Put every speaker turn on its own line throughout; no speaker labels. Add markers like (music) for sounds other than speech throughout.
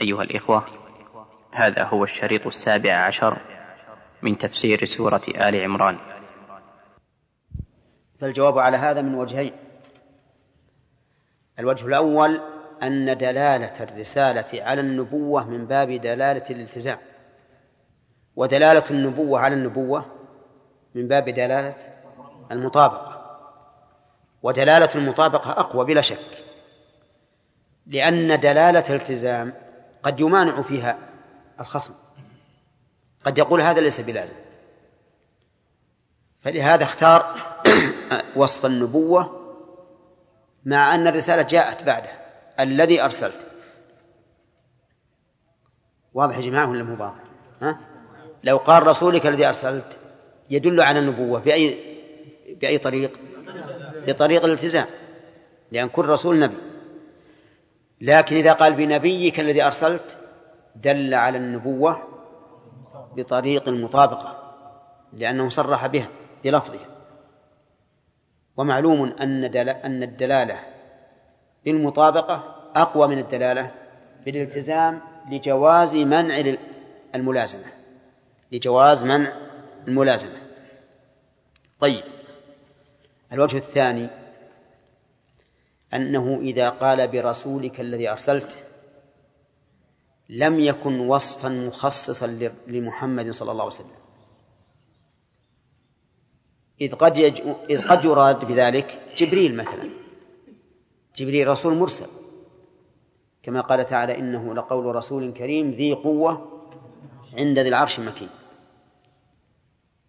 أيها الإخوة هذا هو الشريط السابع عشر من تفسير سورة آل عمران.
فالجواب على هذا من وجهين. الوجه الأول أن دلالة الرسالة على النبوة من باب دلالة الالتزام. ودلالة النبوة على النبوة من باب دلالة المطابقة. ودلالة المطابقة أقوى بلا شك لأن دلالة الالتزام قد يمانع فيها الخصم. قد يقول هذا ليس بلازم. فلهذا اختار (clears throat) وصف النبوة مع أن الرسالة جاءت بعده. الذي أرسلت. واضح يا جماعة ولا مو ها؟ لو قال رسولك الذي أرسلت يدل على النبوة بأي بأي طريق؟ بطريق الالتزام. لأن كل رسول نبي. لكن إذا قال بنبيك الذي أرسلت دل على النبوة بطريق المطابقة لأنه صرح بها بلفظها. ومعلوم أن أن الدلالة بالمطابقة أقوى من الدلالة بالالتزام لجواز منع الملازمة. لجواز منع الملازمة. طيب الوجه الثاني أنه إذا قال برسولك الذي أرسلته لم يكن وصفا مخصصا لمحمد صلى الله عليه وسلم. إذ قد يج... إذ قد يراد بذلك جبريل مثلا. جبريل رسول مرسل. كما قال تعالى إنه لقول رسول كريم ذي قوة عند ذي العرش مكين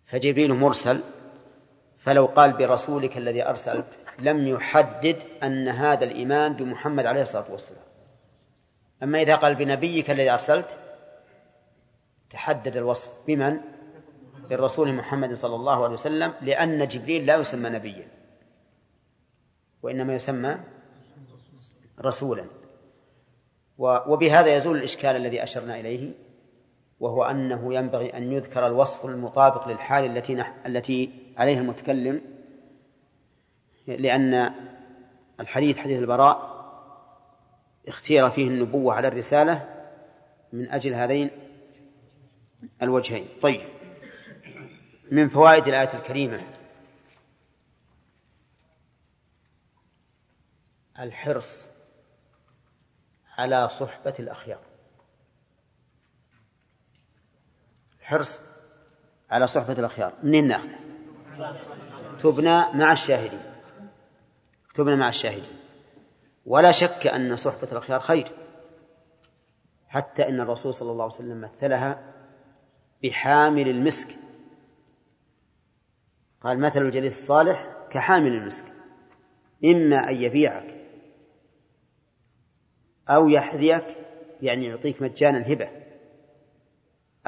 فجبريل مرسل فلو قال برسولك الذي أرسلت لم يحدد أن هذا الإيمان بمحمد عليه الصلاة والسلام أما إذا قال بنبيك الذي أرسلت تحدد الوصف بمن؟ بالرسول محمد صلى الله عليه وسلم لأن جبريل لا يسمى نبيا وإنما يسمى رسولا وبهذا يزول الإشكال الذي أشرنا إليه وهو أنه ينبغي أن يذكر الوصف المطابق للحال التي. التي عليها المتكلم لأن الحديث حديث البراء اختير فيه النبوة على الرسالة من أجل هذين الوجهين. طيب. من فوائد الآية الكريمة. الحرص على صحبة الأخيار. حرص على صحبة الأخيار. منين نأخذ؟ تبنى مع الشاهدين. تبنى مع الشاهدين ولا شك أن صحبة الأخيار خير. حتى إن الرسول صلى الله عليه وسلم مثلها بحامل المسك. قال مثل الجليس الصالح كحامل المسك. إما أن يبيعك أو يحذيك يعني يعطيك مجانا هبة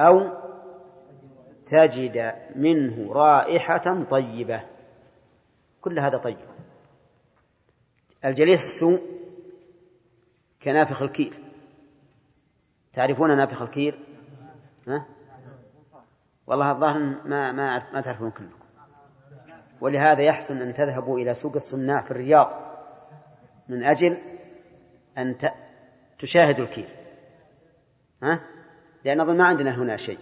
أو تجد منه رائحة طيبة. كل هذا طيب. الجليس السوء كنافخ الكير. تعرفون نافخ الكير؟ ها؟ والله الظاهر ما ما ما تعرفون كلكم. ولهذا يحسن أن تذهبوا إلى سوق الصناع في الرياض من أجل أن تشاهدوا الكير. ها؟ لأن أظن ما عندنا هنا شيء.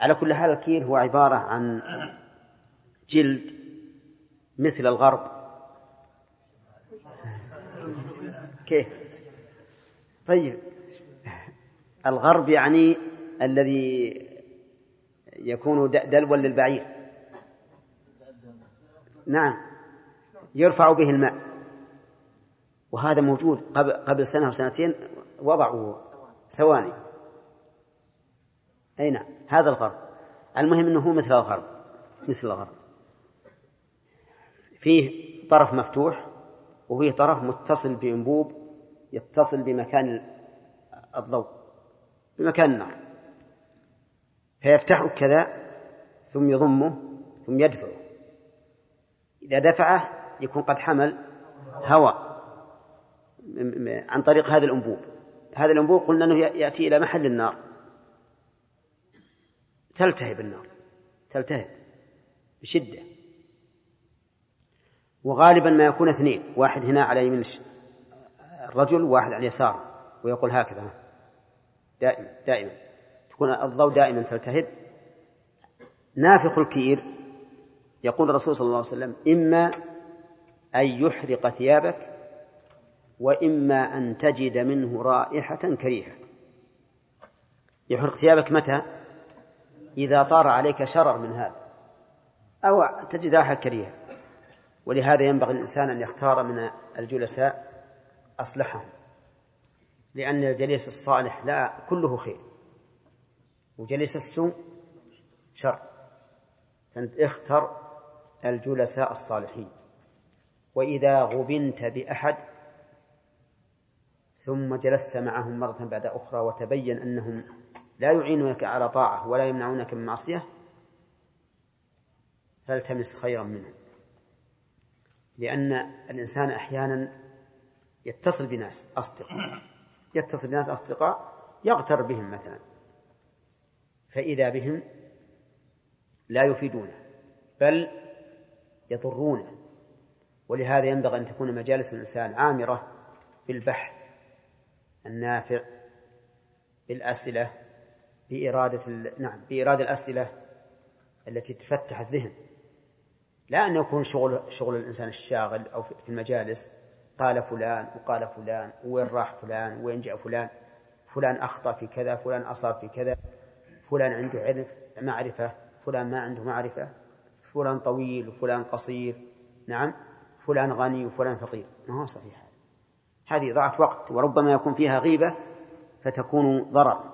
على كل حال الكير هو عبارة عن جلد مثل الغرب. كيف؟ طيب. الغرب يعني الذي يكون دلوا للبعير. نعم. يرفع به الماء. وهذا موجود قبل سنة أو سنتين وضعوا سواني أي نعم. هذا الغرب. المهم أنه هو مثل الغرب. مثل الغرب. فيه طرف مفتوح. وفيه طرف متصل بأنبوب يتصل بمكان الضوء بمكان النار فيفتحه كذا ثم يضمه ثم يدفعه. إذا دفعه يكون قد حمل هواء عن طريق هذا الأنبوب. هذا الأنبوب قلنا أنه يأتي إلى محل النار. تلتهب النار. تلتهب بشدة. وغالبا ما يكون اثنين واحد هنا على يمين الرجل وواحد على اليسار ويقول هكذا دائما دائما. تكون الضوء دائما تلتهب. نافخ الكير يقول الرسول صلى الله عليه وسلم إما أن يحرق ثيابك وإما أن تجد منه رائحة كريهة. يحرق ثيابك متى؟ إذا طار عليك شرر من هذا أو تجد رائحة كريهة. ولهذا ينبغي الإنسان أن يختار من الجلساء أصلحهم لأن الجليس الصالح لا كله خير وجليس السوء شر. فأنت اختر الجلساء الصالحين. وإذا غبنت بأحد ثم جلست معهم مرة بعد أخرى وتبين أنهم لا يعينونك على طاعة ولا يمنعونك من معصية فالتمس خيرا منهم. لأن الإنسان أحيانا يتصل بناس أصدقاء. يتصل بناس أصدقاء يغتر بهم مثلا. فإذا بهم لا يفيدونه بل يضرونه. ولهذا ينبغي أن تكون مجالس الإنسان عامرة بالبحث النافع بالأسئلة بإرادة نعم بإرادة الأسئلة التي تفتح الذهن. لا أن يكون شغل شغل الإنسان الشاغل أو في المجالس. قال فلان وقال فلان وين راح فلان؟ وين جاء فلان؟ فلان أخطأ في كذا فلان أصاب في كذا. فلان عنده علم معرفة. فلان ما عنده معرفة. فلان طويل وفلان قصير. نعم. فلان غني وفلان فقير. ما هو صحيح هذه ضاعت وقت وربما يكون فيها غيبة فتكون ضرر.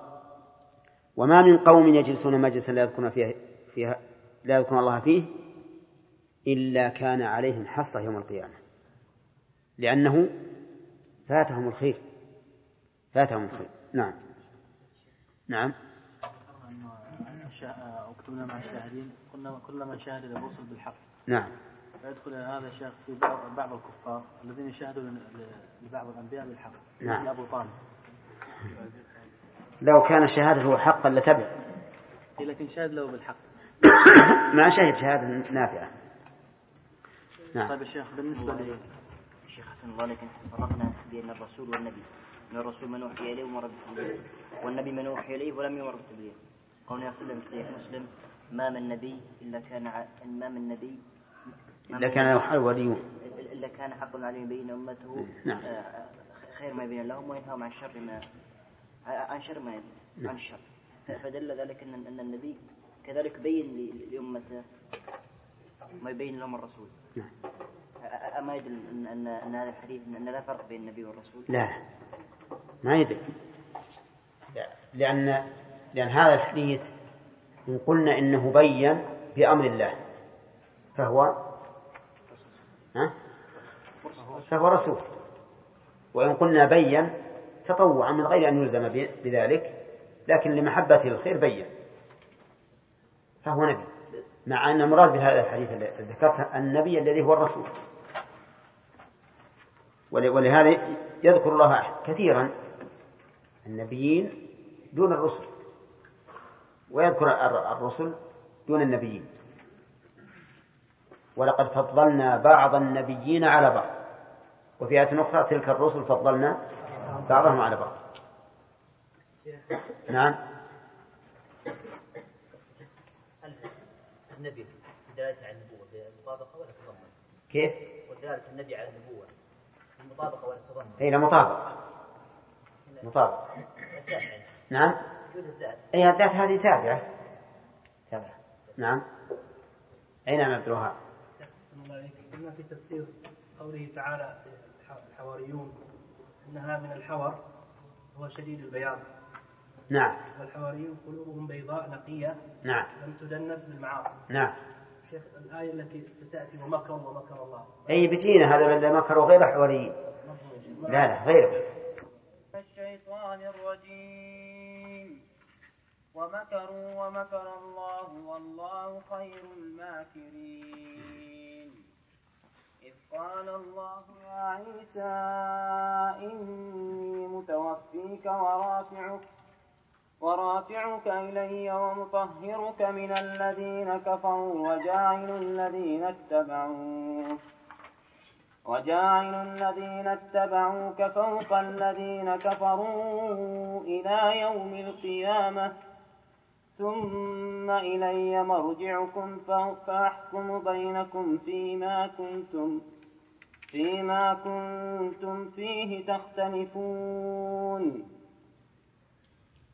وما من قوم يجلسون مجلسا لا يذكرون فيها, فيها لا يذكرون الله فيه إلا كان عليهم حصة يوم القيامة. لأنه فاتهم الخير. فاتهم الخير. نعم. نعم.
وكتبنا مع الشاهدين قلنا كل من شاهد الرسل بالحق.
نعم.
فيدخل هذا الشيخ في بعض الكفار الذين شاهدوا لبعض الأنبياء بالحق.
نعم.
ابو طالب.
لو كان شهادته حقا لتبع.
لكن شاهد له بالحق. (coughs)
ما شهد شهادة نافعة.
نعم. طيب الشيخ بالنسبة لي
الشيخ حسن الله لكن فرقنا بين الرسول والنبي إن الرسول من أوحي إليه ومر بالتبليغ والنبي من أوحي إليه ولم يمر بالتبليغ قول صلى الله عليه مسلم ما من نبي إلا كان ما من نبي
إلا كان ولي
إلا كان حق عليه بين أمته
نعم.
آه، خير ما يبين لهم وينهاهم عن شر ما عن شر ما
نعم.
عن الشر فدل ذلك أن أن النبي كذلك بين لأمته. ما يبين لهم الرسول.
نعم.
أما يدل أن أن, أن هذا الحديث أن لا فرق بين النبي والرسول؟
لا. ما يدل. لأن لأن هذا الحديث إن قلنا إنه بين بأمر الله فهو ها؟ فهو رسول. وإن قلنا بين تطوعا من غير أن يلزم بذلك لكن لمحبة الخير بين فهو نبي. مع أن المراد بهذا الحديث الذي ذكرته النبي الذي هو الرسول. ولهذا يذكر الله كثيرا النبيين دون الرسل ويذكر الرسل دون النبيين. ولقد فضلنا بعض النبيين على بعض وفي آية أخرى تلك الرسل فضلنا بعضهم على بعض. نعم.
النبي دلالة على النبوة المطابقة ولا تضمن؟
كيف؟
ودلالة النبي على النبوة المطابقة ولا تضمن؟
أي مطابقة؟ مطابقة. نعم.
وجود الذات
أي الذات هذه تابعة. تابعة. نعم. أي نعم عبد الوهاب
قلنا في تفسير قوله تعالى الحواريون إنها من الحور هو شديد البياض.
نعم.
والحواريون قلوبهم بيضاء نقية.
نعم.
لم تدنس بالمعاصي.
نعم.
شيخ الآية التي ستأتي ومكر ومكر الله.
أي بتينا هذا اللي مكروا غير حواريين. لا لا غيره
الشيطان الرجيم. ومكروا ومكر الله والله خير الماكرين. إذ قال الله يا عيسى إني متوفيك ورافعك. ورافعك إلي ومطهرك من الذين كفروا وجاعل الذين اتبعوك وجاعل الذين اتبعوك فوق الذين كفروا إلى يوم القيامة. ثم إلي مرجعكم فأحكم بينكم فيما كنتم فيما كنتم فيه تختلفون.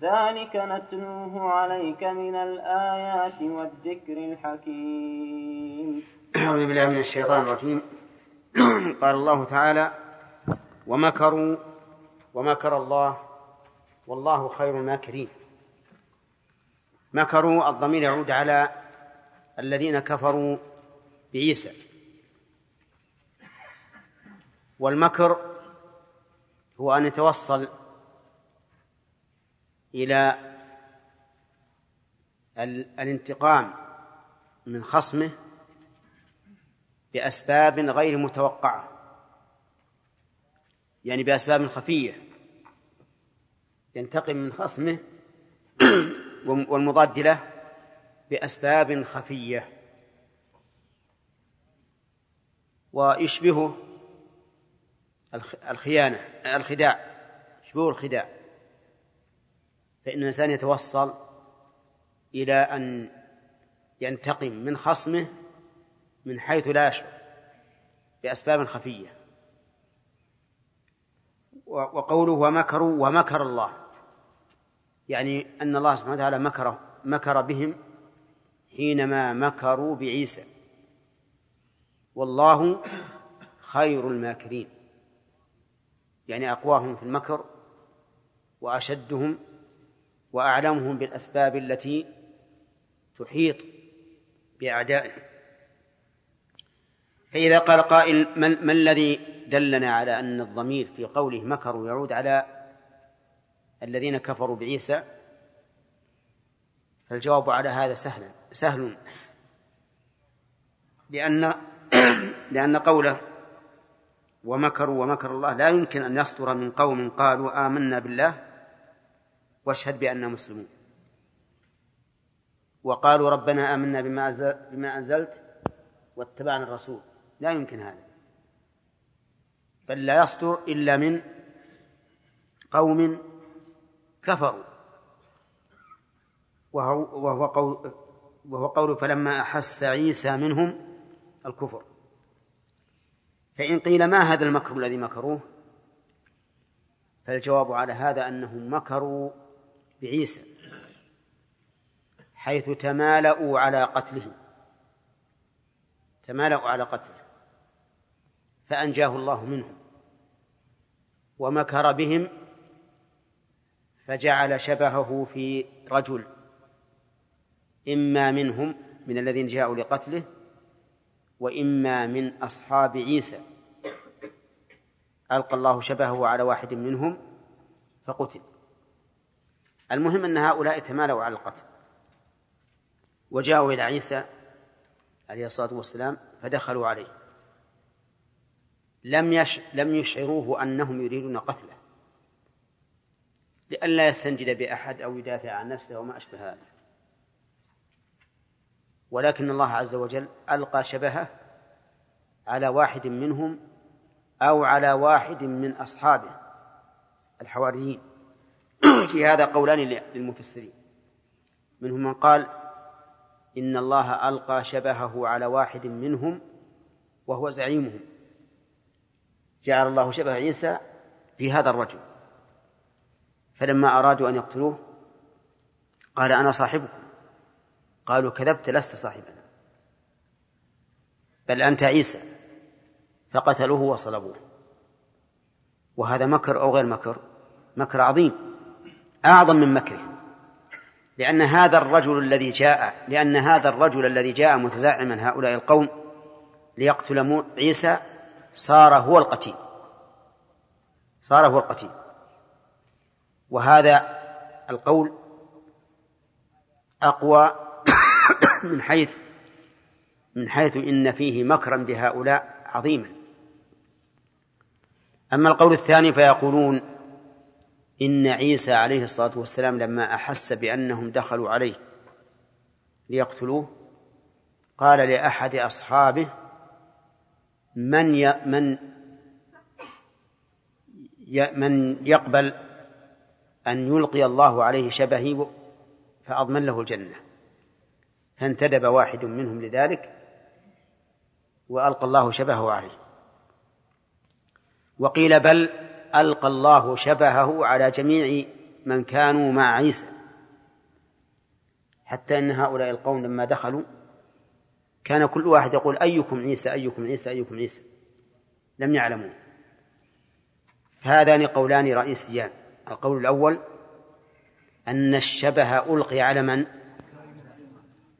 ذلك نتلوه عليك من الآيات والذكر الحكيم.
أعوذ بالله من الشيطان الرجيم. (clears throat) قال الله تعالى ومكروا ومكر الله والله خير الماكرين. مكروا الضمير يعود على الذين كفروا بعيسى. والمكر هو أن يتوصل إلى الانتقام من خصمه بأسباب غير متوقعة. يعني بأسباب خفية. ينتقم من خصمه (clears throat) والمضاد له بأسباب خفية. ويشبهه الخيانة الخداع يشبهه الخداع. فإن الإنسان يتوصل إلى أن ينتقم من خصمه من حيث لا يشعر بأسباب خفية. وقوله ومكروا ومكر الله يعني أن الله سبحانه وتعالى مكر مكر بهم حينما مكروا بعيسى. والله خير الماكرين يعني أقواهم في المكر وأشدهم وأعلمهم بالأسباب التي تحيط بأعدائهم فإذا قال قائل ما الذي دلنا على أن الضمير في قوله مكروا يعود على الذين كفروا بعيسى؟ فالجواب على هذا سهل سهل. لأن (clears throat) لأن قوله ومكروا ومكر الله لا يمكن أن يصدر من قوم قالوا آمنا بالله واشهد بأننا مسلمون. وقالوا ربنا آمنا بما بما أنزلت واتبعنا الرسول. لا يمكن هذا. بل لا يصدر إلا من قوم كفروا. وهو, وهو قول وهو قول فلما أحس عيسى منهم الكفر. فإن قيل ما هذا المكر الذي مكروه؟ فالجواب على هذا أنهم مكروا بعيسى حيث تمالؤوا على قتله تمالؤوا على قتله فأنجاه الله منهم. ومكر بهم. فجعل شبهه في رجل إما منهم من الذين جاءوا لقتله وإما من أصحاب عيسى. ألقى الله شبهه على واحد منهم فقتل. المهم أن هؤلاء تمالوا على القتل. وجاءوا إلى عيسى عليه الصلاة والسلام فدخلوا عليه. لم يش لم يشعروه أنهم يريدون قتله. لئلا يستنجد بأحد أو يدافع عن نفسه وما أشبه هذا. ولكن الله عز وجل ألقى شبهه على واحد منهم أو على واحد من أصحابه الحواريين. في هذا قولان للمفسرين. منهم من قال إن الله ألقى شبهه على واحد منهم وهو زعيمهم. جعل الله شبه عيسى في هذا الرجل. فلما أرادوا أن يقتلوه قال أنا صاحبكم. قالوا كذبت لست صاحبنا. بل أنت عيسى. فقتلوه وصلبوه. وهذا مكر أو غير مكر؟ مكر عظيم. أعظم من مكره. لأن هذا الرجل الذي جاء لأن هذا الرجل الذي جاء متزعما هؤلاء القوم ليقتل عيسى صار هو القتيل. صار هو القتيل. وهذا القول أقوى (coughs) من حيث من حيث إن فيه مكرا بهؤلاء عظيما. أما القول الثاني فيقولون إن عيسى عليه الصلاة والسلام لما أحس بأنهم دخلوا عليه ليقتلوه قال لأحد أصحابه من ي... من ي... من يقبل أن يلقي الله عليه شبهي فأضمن له الجنة. فانتدب واحد منهم لذلك وألقى الله شبهه عليه. وقيل بل ألقى الله شبهه على جميع من كانوا مع عيسى. حتى أن هؤلاء القوم لما دخلوا كان كل واحد يقول أيكم عيسى أيكم عيسى أيكم عيسى. لم يعلموا هذان قولان رئيسيان. القول الأول أن الشبه ألقي على من؟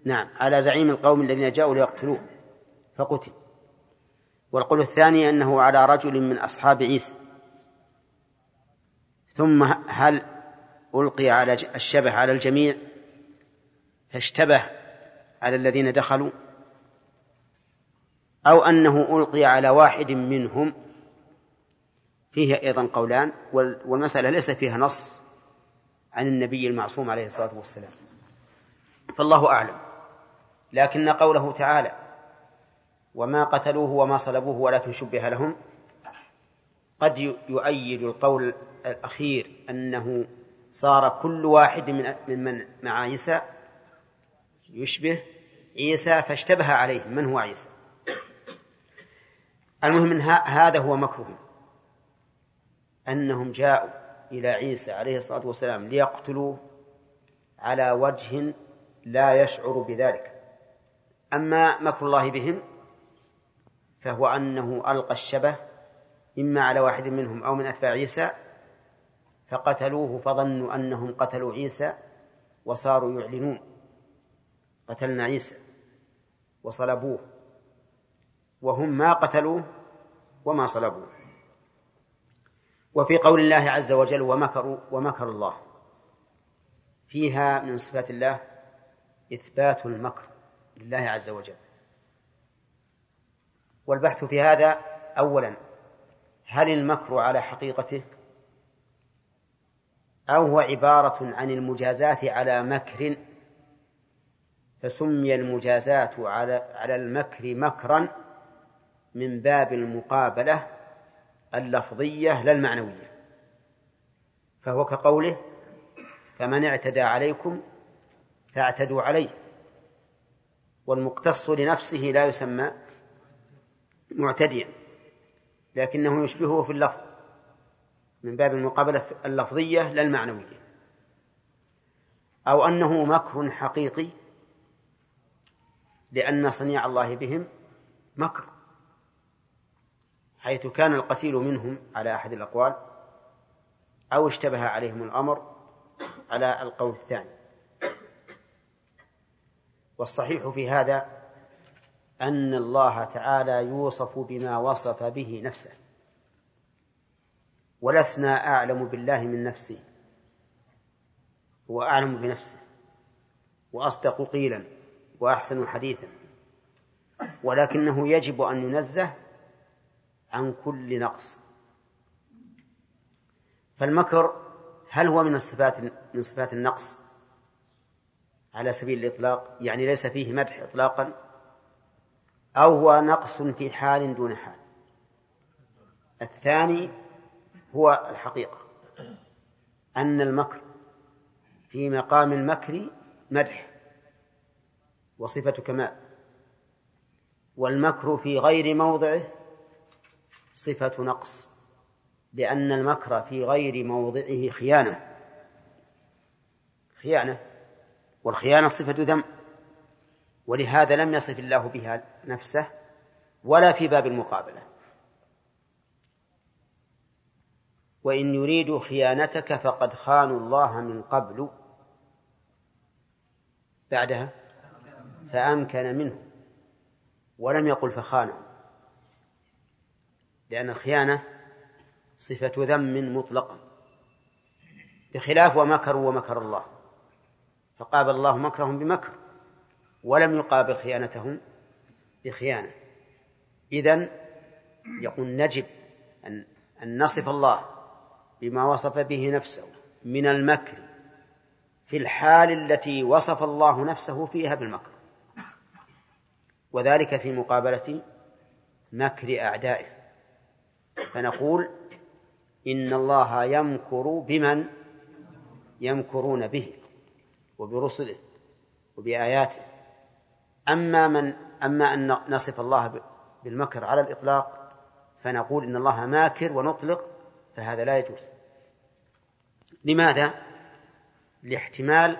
نعم على زعيم القوم الذين جاءوا ليقتلوه فقتل. والقول الثاني أنه على رجل من أصحاب عيسى. ثم هل ألقي على الشبه على الجميع؟ فاشتبه على الذين دخلوا. أو أنه ألقي على واحد منهم. فيه أيضا قولان والمسألة ليس فيها نص عن النبي المعصوم عليه الصلاة والسلام. فالله أعلم. لكن قوله تعالى وما قتلوه وما صلبوه ولكن شبه لهم قد يؤيد القول الأخير أنه صار كل واحد من من مع عيسى يشبه عيسى فاشتبه عليه. من هو عيسى؟ المهم هذا هو مكرهم. أنهم جاءوا إلى عيسى عليه الصلاة والسلام ليقتلوه على وجه لا يشعر بذلك. أما مكر الله بهم فهو أنه ألقى الشبه إما على واحد منهم أو من أتباع عيسى فقتلوه فظنوا أنهم قتلوا عيسى وصاروا يعلنون. قتلنا عيسى وصلبوه. وهم ما قتلوه وما صلبوه. وفي قول الله عز وجل ومكروا ومكر الله. فيها من صفات الله إثبات المكر لله عز وجل. والبحث في هذا أولا هل المكر على حقيقته؟ أو هو عبارة عن المجازات على مكر فسمي المجازات على على المكر مكرا من باب المقابلة اللفظية لا المعنوية. فهو كقوله فمن اعتدى عليكم فاعتدوا عليه. والمقتص لنفسه لا يسمى معتديا. لكنه يشبهه في اللفظ من باب المقابلة اللفظية لا المعنوية. أو أنه مكر حقيقي لأن صنيع الله بهم مكر حيث كان القتيل منهم على أحد الأقوال أو اشتبه عليهم الأمر على القول الثاني. والصحيح في هذا أن الله تعالى يوصف بما وصف به نفسه. ولسنا أعلم بالله من نفسه هو أعلم بنفسه. وأصدق قيلا. وأحسن حديثا. ولكنه يجب أن ينزه عن كل نقص. فالمكر هل هو من الصفات من صفات النقص؟ على سبيل الإطلاق. يعني ليس فيه مدح إطلاقا. أو هو نقص في حال دون حال. الثاني هو الحقيقة أن المكر في مقام المكر مدح وصفة كمال والمكر في غير موضعه صفة نقص لأن المكر في غير موضعه خيانة. خيانة والخيانة صفة ذم. ولهذا لم يصف الله بها نفسه ولا في باب المقابلة. وإن يريدوا خيانتك فقد خانوا الله من قبل. بعدها فأمكن منه ولم يقل فخانه. لأن الخيانة صفة ذم مطلقة بخلاف ومكروا ومكر الله. فقابل الله مكرهم بمكر. ولم يقابل خيانتهم بخيانة. إذن يقول نجب أن أن نصف الله بما وصف به نفسه من المكر في الحال التي وصف الله نفسه فيها بالمكر. وذلك في مقابلة مكر أعدائه. فنقول إن الله يمكر بمن يمكرون به وبرسله وبآياته. أما من أما أن نصف الله بالمكر على الإطلاق فنقول إن الله ماكر ونطلق فهذا لا يجوز. لماذا؟ لاحتمال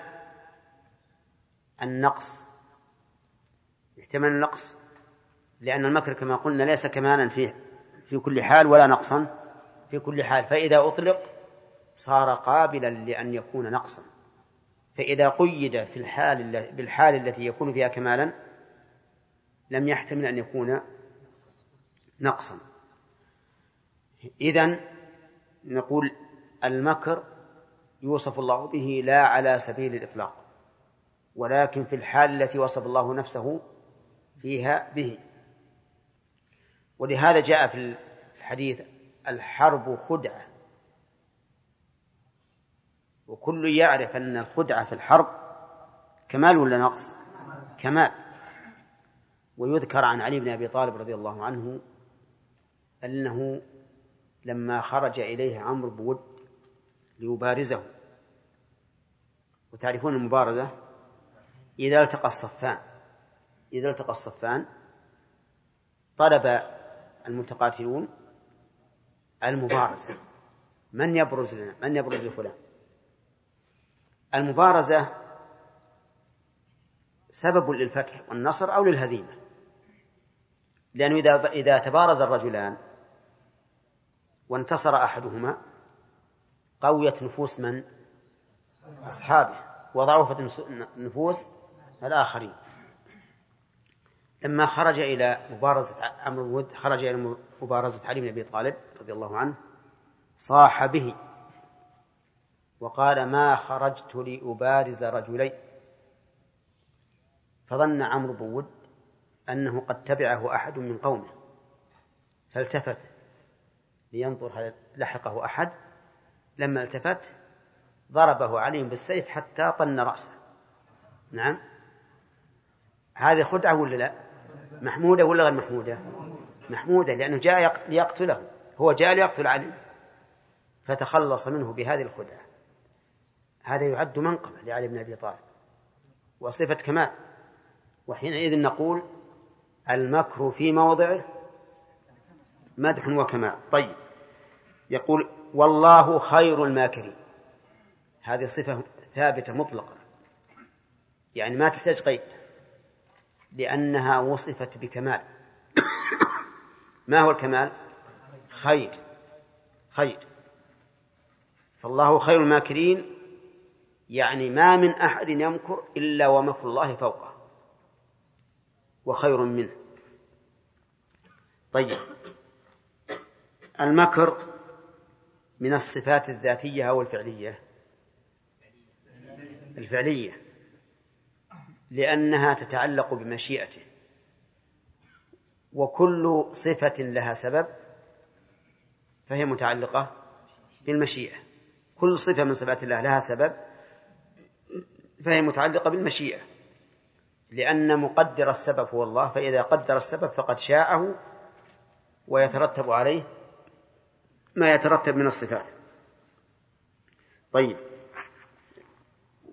النقص. احتمال النقص لأن المكر كما قلنا ليس كمالا في في كل حال ولا نقصا في كل حال. فإذا أطلق صار قابلا لأن يكون نقصا. فإذا قيد في الحال بالحال التي يكون فيها كمالا لم يحتمل أن يكون نقصا. إذن نقول المكر يوصف الله به لا على سبيل الإطلاق ولكن في الحال التي وصف الله نفسه فيها به. ولهذا جاء في الحديث الحرب خدعة. وكل يعرف أن الخدعة في الحرب كمال ولا نقص؟ كمال. ويذكر عن علي بن أبي طالب رضي الله عنه أنه لما خرج إليه عمرو بود ليبارزه. وتعرفون المبارزة؟ إذا التقى الصفان إذا التقى الصفان طلب المتقاتلون المبارزة. من يبرز لنا؟ من يبرز لفلان؟ المبارزة سبب للفتح والنصر أو للهزيمة. لأنه إذا إذا تبارز الرجلان وانتصر أحدهما قويت نفوس من؟ أصحابه. وضعفت نفوس الآخرين. لما خرج إلى مبارزة عمرو ود خرج إلى مبارزة علي بن أبي طالب رضي الله عنه صاح به وقال ما خرجت لأبارز رجلين فظن عمرو بن ود أنه قد تبعه أحد من قومه. فالتفت لينظر هل لحقه أحد. لما التفت ضربه عليهم بالسيف حتى طن رأسه. نعم. هذه خدعة ولا لا؟ محمودة ولا غير محمودة؟ محمودة لأنه جاء ليقتله. هو جاء ليقتل علي. فتخلص منه بهذه الخدعة. هذا يعد منقبة لعلي بن أبي طالب وصفة كمال. وحينئذ نقول المكر في موضعه مدح وكمال. طيب. يقول والله خير الماكرين. هذه صفة ثابتة مطلقة. يعني ما تحتاج قيد. لأنها وصفت بكمال. ما هو الكمال؟ خير. خير. فالله خير الماكرين يعني ما من أحد يمكر إلا ومكر الله فوقه. وخير منه. طيب. المكر من الصفات الذاتية أو الفعلية؟ الفعلية. لأنها تتعلق بمشيئته. وكل صفة لها سبب فهي متعلقة بالمشيئة. كل صفة من صفات الله لها سبب فهي متعلقة بالمشيئة. لأن مقدر السبب هو الله فإذا قدر السبب فقد شاءه ويترتب عليه ما يترتب من الصفات. طيب.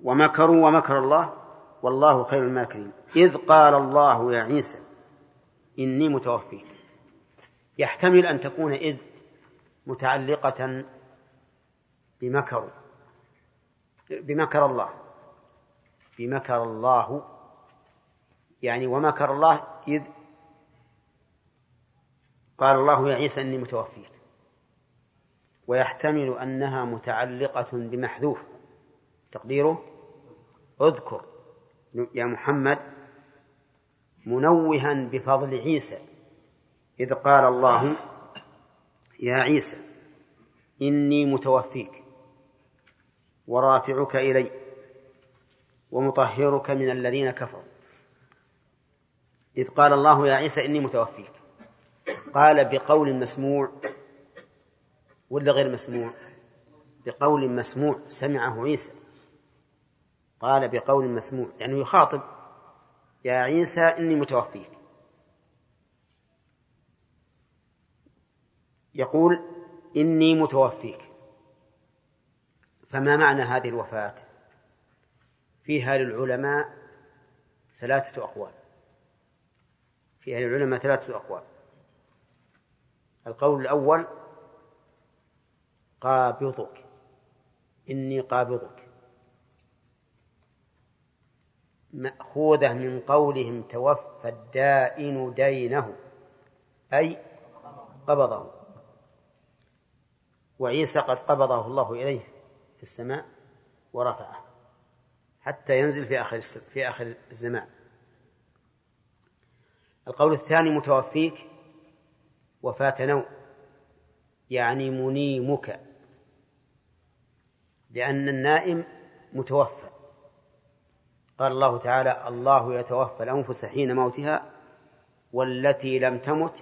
ومكروا ومكر الله والله خير الماكرين. إذ قال الله يا عيسى إني متوفيك يحتمل أن تكون إذ متعلقة بمكر بمكر الله. بمكر الله. يعني ومكر الله إذ قال الله يا عيسى إني متوفيك ويحتمل أنها متعلقة بمحذوف. تقديره؟ اذكر يا محمد منوها بفضل عيسى. إذ قال الله يا عيسى إني متوفيك. ورافعك إلي. ومطهرك من الذين كفروا. إذ قال الله يا عيسى إني متوفيك. قال بقول مسموع ولا غير مسموع؟ بقول مسموع سمعه عيسى. قال بقول مسموع يعني يخاطب يا عيسى إني متوفيك. يقول إني متوفيك. فما معنى هذه الوفاة؟ فيها للعلماء ثلاثة أقوال. فيها للعلماء ثلاثة أقوال. القول الأول قابضك. إني قابضك. مأخوذة من قولهم توفى الدائن دينه أي قبضه. وعيسى قد قبضه الله إليه في السماء ورفعه. حتى ينزل في آخر في آخر الزمان. القول الثاني متوفيك وفاة نوم يعني منيمك لأن النائم متوفى. قال الله تعالى الله يتوفى الأنفس حين موتها والتي لم تمت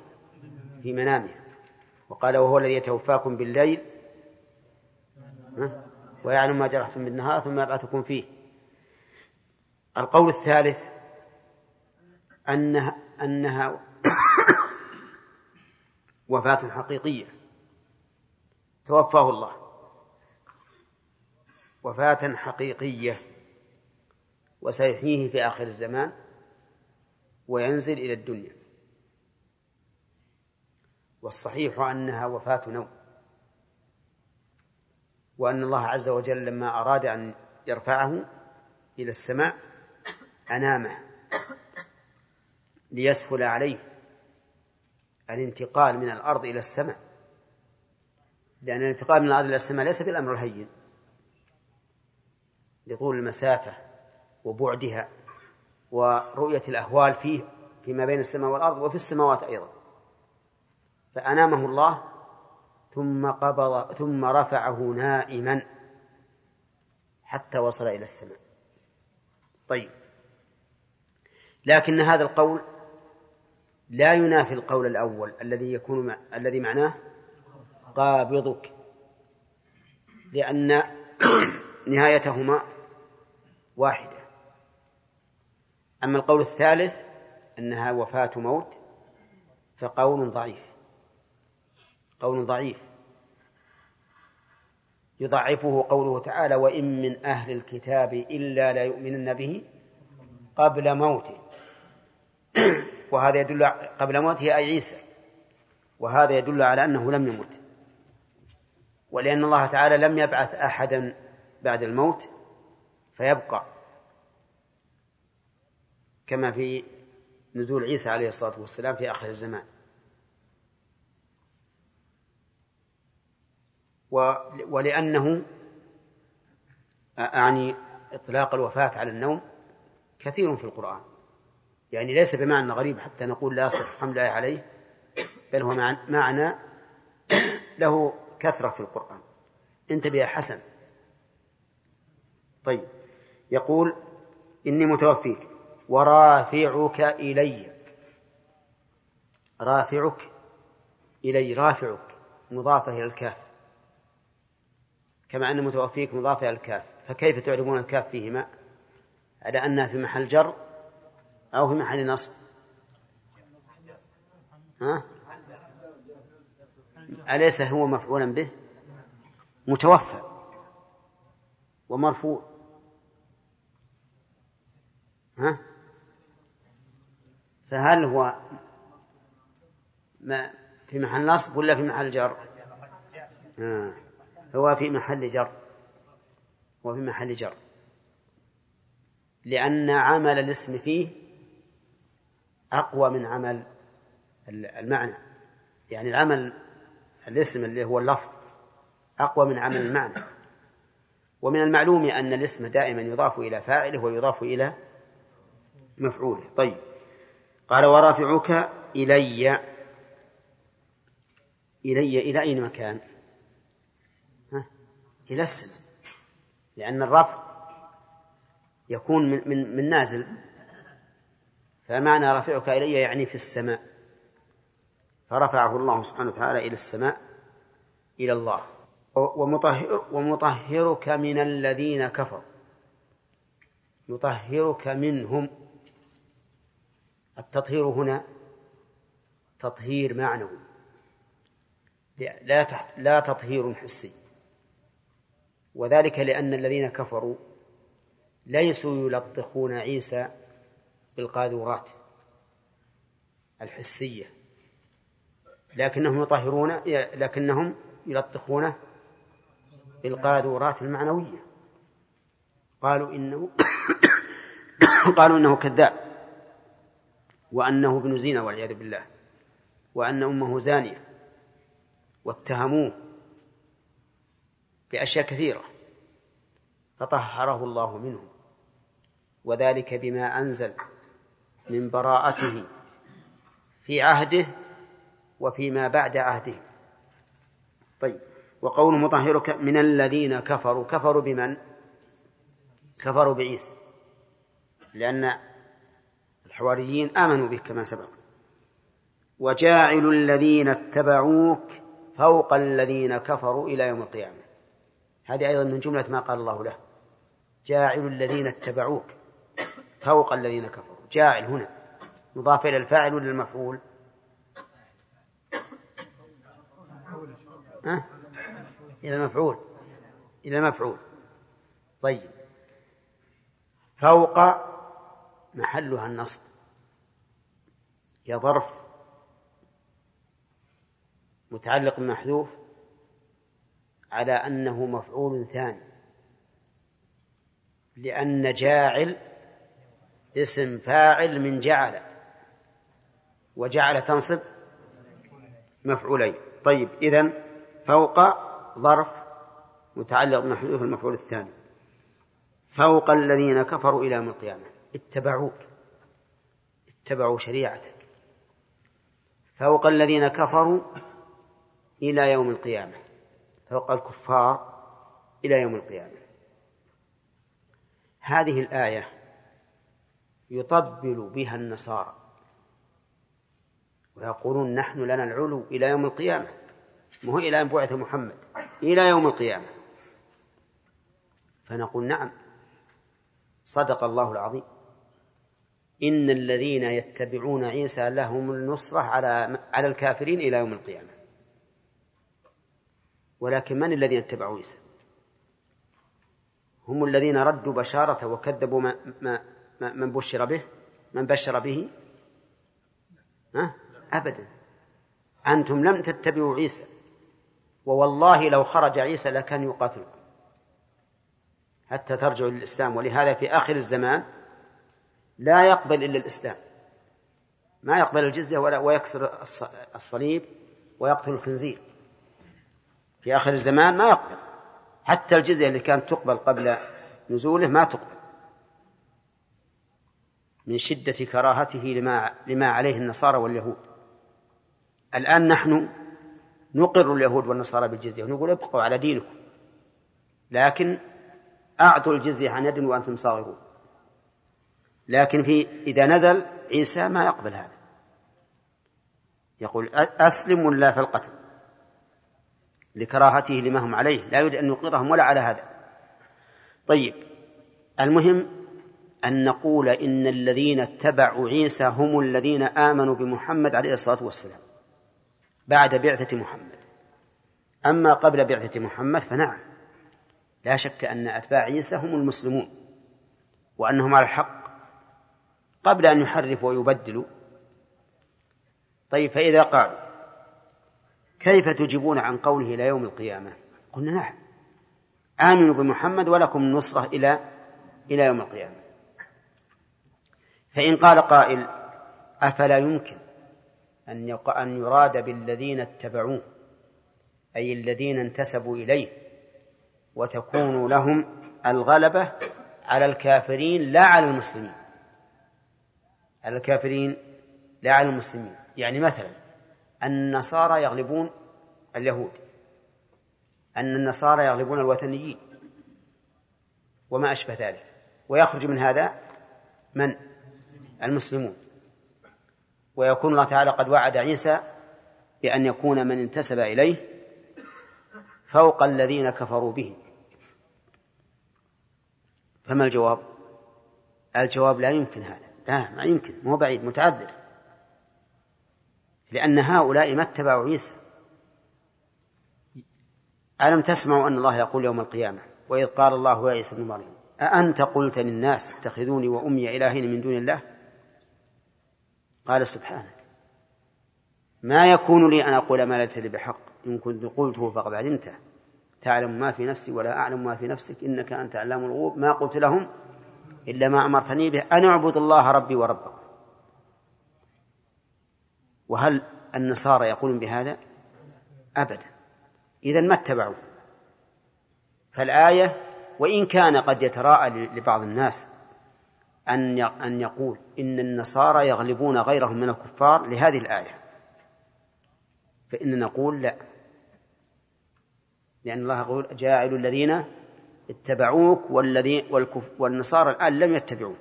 في منامها وقال وهو الذي يتوفاكم بالليل ويعلم ما جرحتم بالنهار ثم يبعثكم فيه. القول الثالث أنها أنها (coughs) وفاة حقيقية. توفاه الله. وفاة حقيقية. وسيحييه في آخر الزمان. وينزل إلى الدنيا. والصحيح أنها وفاة نوم. وأن الله عز وجل لما أراد أن يرفعه إلى السماء أنامه ليسهل عليه الانتقال من الأرض إلى السماء. لأن الانتقال من الأرض إلى السماء ليس بالأمر الهين. لطول المسافة وبعدها ورؤية الأهوال فيه فيما بين السماء والأرض وفي السماوات أيضا. فأنامه الله ثم قبض ثم رفعه نائما حتى وصل إلى السماء. طيب. لكن هذا القول لا ينافي القول الأول الذي يكون مع... الذي معناه قابضك لأن (clears throat) نهايتهما واحدة. أما القول الثالث أنها وفاة موت فقول ضعيف قول ضعيف. يضعفه قوله تعالى وإن من أهل الكتاب إلا لا يؤمنن به قبل موته. (clears throat) وهذا يدل قبل موته أي عيسى. وهذا يدل على أنه لم يمت. ولأن الله تعالى لم يبعث أحدا بعد الموت فيبقى. كما في نزول عيسى عليه الصلاة والسلام في آخر الزمان. ولأنه أعني إطلاق الوفاة على النوم كثير في القرآن. يعني ليس بمعنى غريب حتى نقول لا يصح حمله عليه بل هو معنى له كثرة في القرآن. انتبه يا حسن. طيب. يقول إني متوفيك. ورافعك إلي. رافعك إلي. رافعك. مضافة إلى الكاف. كما أن متوفيك مضافة إلى الكاف. فكيف تعرفون الكاف فيهما؟ على أنها في محل جر أو في محل نصب. ها؟ أليس هو مفعولا به؟ متوفى ومرفوع. ها؟ فهل هو ما في محل نصب ولا في محل جر؟ آه. هو في محل جر. هو في محل جر. لأن عمل الاسم فيه أقوى من عمل المعنى. يعني العمل الاسم اللي هو اللفظ أقوى من عمل المعنى. ومن المعلوم أن الاسم دائما يضاف إلى فاعله ويضاف إلى مفعوله. طيب. قال ورافعك إلي. إلي إلى أي مكان؟ ها؟ إلى السماء لأن الرفع يكون من, من, من نازل. فمعنى رفعك إلي يعني في السماء. فرفعه الله سبحانه وتعالى إلى السماء إلى الله. ومطهر ومطهرك من الذين كفروا. يطهرك منهم. التطهير هنا تطهير معنوي. لا لا تطهير حسي. وذلك لأن الذين كفروا ليسوا يلطخون عيسى بالقاذورات الحسية. لكنهم يطهرون لكنهم يلطخونه بالقاذورات المعنوية. قالوا إنه (coughs) قالوا إنه كذاب وأنه ابن زينة والعياذ بالله وأن أمه زانية واتهموه بأشياء كثيرة فطهره الله منهم وذلك بما أنزل من براءته في عهده وفيما بعد عهده. طيب وقول مطهرك من الذين كفروا كفروا بمن؟ كفروا بعيسى لأن الحواريين آمنوا به كما سبق. وجاعل الذين اتبعوك فوق الذين كفروا إلى يوم القيامة. هذه أيضا من جملة ما قال الله له. جاعل الذين اتبعوك. فوق الذين كفروا. جاعل هنا. مضاف إلى الفاعل ولا المفعول؟ أه؟ إلى المفعول. إلى المفعول. طيب. فوق محلها النصب. هي ظرف. متعلق بمحذوف على أنه مفعول ثاني. لأن جاعل اسم فاعل من جعل وجعل تنصب مفعولين. طيب إذن فوق ظرف متعلق بمحذوف المفعول الثاني. فوق الذين كفروا إلى يوم القيامة. اتبعوك اتبعوا شريعتك فوق الذين كفروا إلى يوم القيامة. فوق الكفار إلى يوم القيامة. هذه الآية يطبل بها النصارى. ويقولون نحن لنا العلو إلى يوم القيامة. ما هو إلى أن بعث محمد؟ إلى يوم القيامة. فنقول نعم. صدق الله العظيم. إن الذين يتبعون عيسى لهم النصرة على على الكافرين إلى يوم القيامة. ولكن من الذين اتبعوا عيسى؟ هم الذين ردوا بشارته وكذبوا ما, ما, ما من بشر به؟ من بشر به؟ أه؟ أبدا. أنتم لم تتبعوا عيسى. ووالله لو خرج عيسى لكان يقاتلكم. حتى ترجعوا للإسلام ولهذا في آخر الزمان لا يقبل إلا الإسلام. ما يقبل الجزية ولا ويكسر الصليب ويقتل الخنزير. في آخر الزمان ما يقبل. حتى الجزية اللي كانت تقبل قبل نزوله ما تقبل. من شدة كراهته لما لما عليه النصارى واليهود. الآن نحن نقر اليهود والنصارى بالجزية ونقول ابقوا على دينكم. لكن أعطوا الجزية عن يد وأنتم صاغرون. لكن في إذا نزل عيسى ما يقبل هذا. يقول أسلم ولا في القتل. لكراهته لما هم عليه. لا يريد أن يقرهم ولا على هذا. طيب المهم أن نقول إن الذين اتبعوا عيسى هم الذين آمنوا بمحمد عليه الصلاة والسلام بعد بعثة محمد. أما قبل بعثة محمد فنعم لا شك أن أتباع عيسى هم المسلمون وأنهم على الحق قبل أن يحرفوا ويبدلوا. طيب فإذا قالوا كيف تجيبون عن قوله إلى يوم القيامة؟ قلنا نعم آمنوا بمحمد ولكم النصرة إلى إلى يوم القيامة. فإن قال قائل أفلا يمكن أن أن يراد بالذين اتبعوه أي الذين انتسبوا إليه وتكون لهم الغلبة على الكافرين لا على المسلمين. على الكافرين لا على المسلمين. يعني مثلا النصارى يغلبون اليهود أن النصارى يغلبون الوثنيين وما أشبه ذلك. ويخرج من هذا من؟ المسلمون. ويكون الله تعالى قد وعد عيسى بأن يكون من انتسب إليه فوق الذين كفروا به. فما الجواب؟ الجواب لا يمكن هذا. لا ما يمكن. مو بعيد متعذر لأن هؤلاء ما اتبعوا عيسى. ألم تسمعوا أن الله يقول يوم القيامة وإذ قال الله يا عيسى ابن مريم أأنت قلت للناس اتخذوني وأمي إلهين من دون الله؟ قال سبحانك. ما يكون لي أن أقول ما ليس لي بحق. إن كنت قلته فقد علمته. تعلم ما في نفسي ولا أعلم ما في نفسك. إنك أنت علام الغيوب. ما قلت لهم إلا ما أمرتني به. أن أعبد الله ربي وربكم. وهل النصارى يقولون بهذا؟ أبدا. إذا ما اتبعوا. فالآية وإن كان قد يتراءى لبعض الناس أن أن يقول إن النصارى يغلبون غيرهم من الكفار لهذه الآية. فإن نقول لا. لأن الله يقول جاعل الذين اتبعوك والذين والنصارى الآن لم يتبعوك.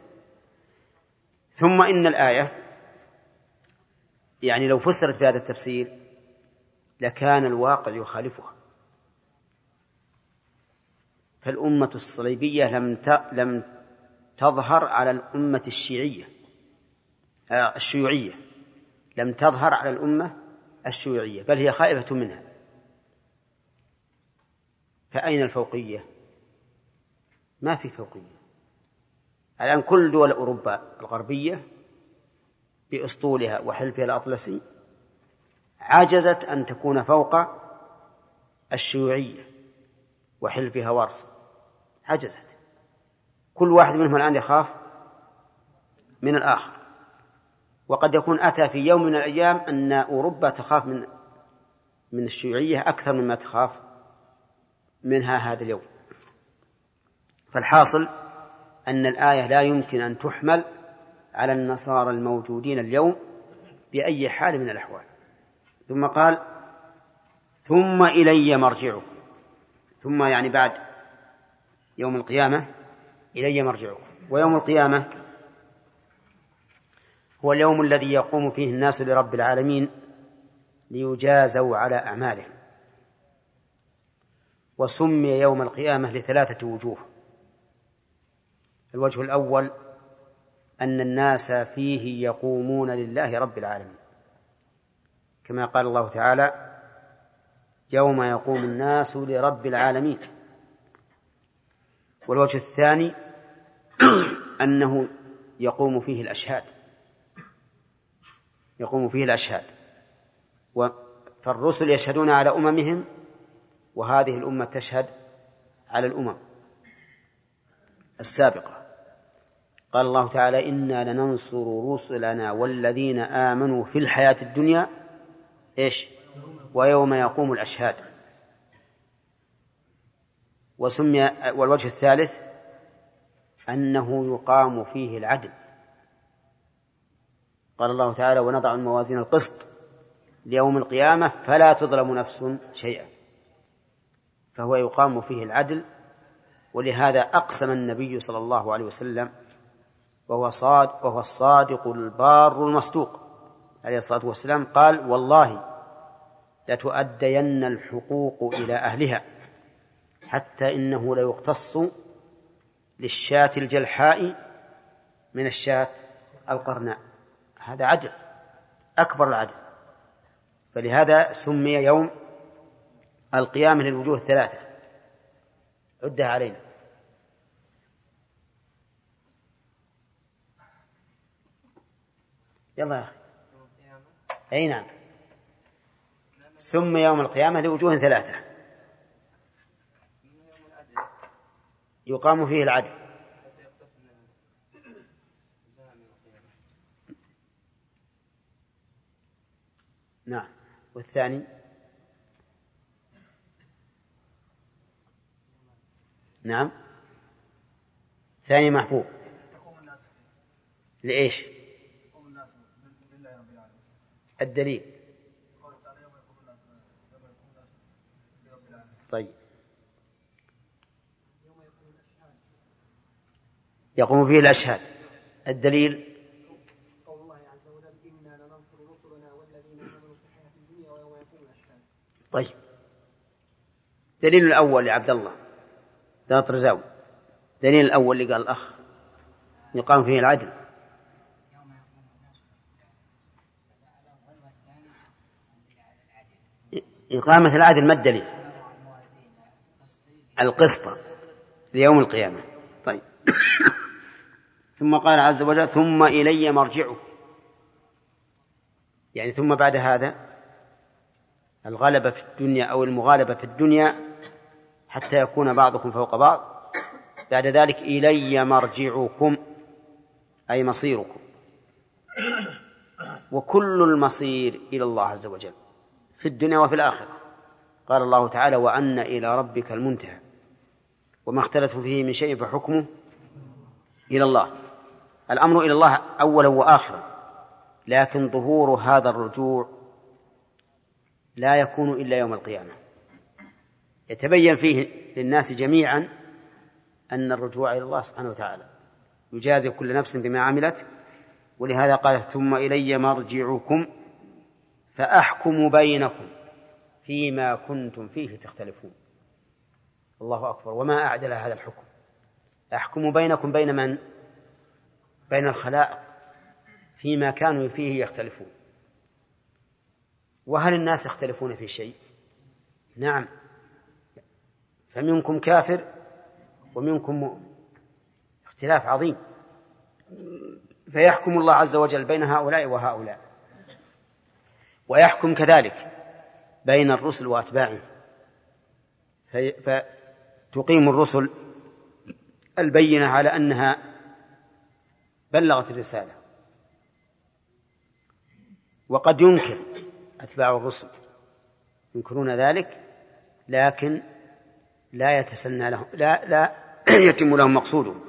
ثم إن الآية يعني لو فسرت بهذا التفسير لكان الواقع يخالفها. فالأمة الصليبية لم لم تظهر على الأمة الشيعية آه، الشيوعية. لم تظهر على الأمة الشيوعية بل هي خائفة منها. فأين الفوقية؟ ما في فوقية. الآن كل دول أوروبا الغربية بأسطولها وحلفها الأطلسي عجزت أن تكون فوق الشيوعية وحلفها وارسا عجزت. كل واحد منهم الآن يخاف من الآخر. وقد يكون أتى في يوم من الأيام أن أوروبا تخاف من من الشيوعية أكثر مما تخاف منها هذا اليوم. فالحاصل أن الآية لا يمكن أن تحمل على النصارى الموجودين اليوم بأي حال من الأحوال. ثم قال ثم إلي مرجعكم. ثم يعني بعد يوم القيامة إلي مرجعكم. ويوم القيامة هو اليوم الذي يقوم فيه الناس لرب العالمين ليجازوا على أعمالهم. وسمي يوم القيامة لثلاثة وجوه. الوجه الأول أن الناس فيه يقومون لله رب العالمين. كما قال الله تعالى يوم يقوم الناس لرب العالمين. والوجه الثاني أنه يقوم فيه الأشهاد. يقوم فيه الأشهاد. فالرسل يشهدون على أممهم وهذه الأمة تشهد على الأمم السابقة. قال الله تعالى إنا لننصر رسلنا والذين آمنوا في الحياة الدنيا إيش؟ ويوم يقوم الأشهاد. وسمي والوجه الثالث أنه يقام فيه العدل. قال الله تعالى ونضع الموازين القسط ليوم القيامة فلا تظلم نفس شيئا. فهو يقام فيه العدل ولهذا أقسم النبي صلى الله عليه وسلم وهو صاد وهو الصادق البار المصدوق. عليه الصلاة والسلام قال والله لتؤدين الحقوق إلى أهلها حتى إنه ليقتص للشاة الجلحاء من الشاة القرناء. هذا عدل أكبر العدل. فلهذا سمي يوم القيامة للوجوه الثلاثة. عدها علينا. يلا يا أخي. أي نعم. سمي يوم القيامة لوجوه ثلاثة. يقام فيه العدل. نعم. والثاني؟ نعم. ثاني محبوب. لإيش؟ الدليل. طيب. يقوم فيه الأشهاد. الدليل؟ طيب. الدليل الأول لعبد الله. ذات رزاوي. الدليل الأول اللي قال الأخ. يقام فيه العدل. إقامة العدل ما الدليل؟ القسط ليوم القيامة. طيب. (coughs) ثم قال عز وجل ثم إلي مرجعه يعني ثم بعد هذا الغلبة في الدنيا أو المغالبة في الدنيا حتى يكون بعضكم فوق بعض. بعد ذلك إلي مرجعكم أي مصيركم. وكل المصير إلى الله عز وجل في الدنيا وفي الآخرة. قال الله تعالى وأن إلى ربك المنتهى. وما اختلفتم فيه من شيء فحكمه إلى الله. الأمر إلى الله أولا وآخرا لكن ظهور هذا الرجوع لا يكون إلا يوم القيامة. يتبين فيه للناس جميعا أن الرجوع إلى الله سبحانه وتعالى. يجازي كل نفس بما عملت ولهذا قال ثم إلي مرجعكم فأحكم بينكم فيما كنتم فيه تختلفون. الله أكبر. وما أعدل هذا الحكم؟ أحكم بينكم بين من؟ بين الخلائق فيما كانوا فيه يختلفون. وهل الناس يختلفون في شيء؟ نعم. فمنكم كافر ومنكم مؤمن. اختلاف عظيم. فيحكم الله عز وجل بين هؤلاء وهؤلاء. ويحكم كذلك بين الرسل وأتباعهم فتقيم الرسل البينة على أنها بلغت الرسالة. وقد ينكر أتباع الرسل ينكرون ذلك لكن لا يتسنى لهم لا لا (clears throat) يتم لهم مقصودهم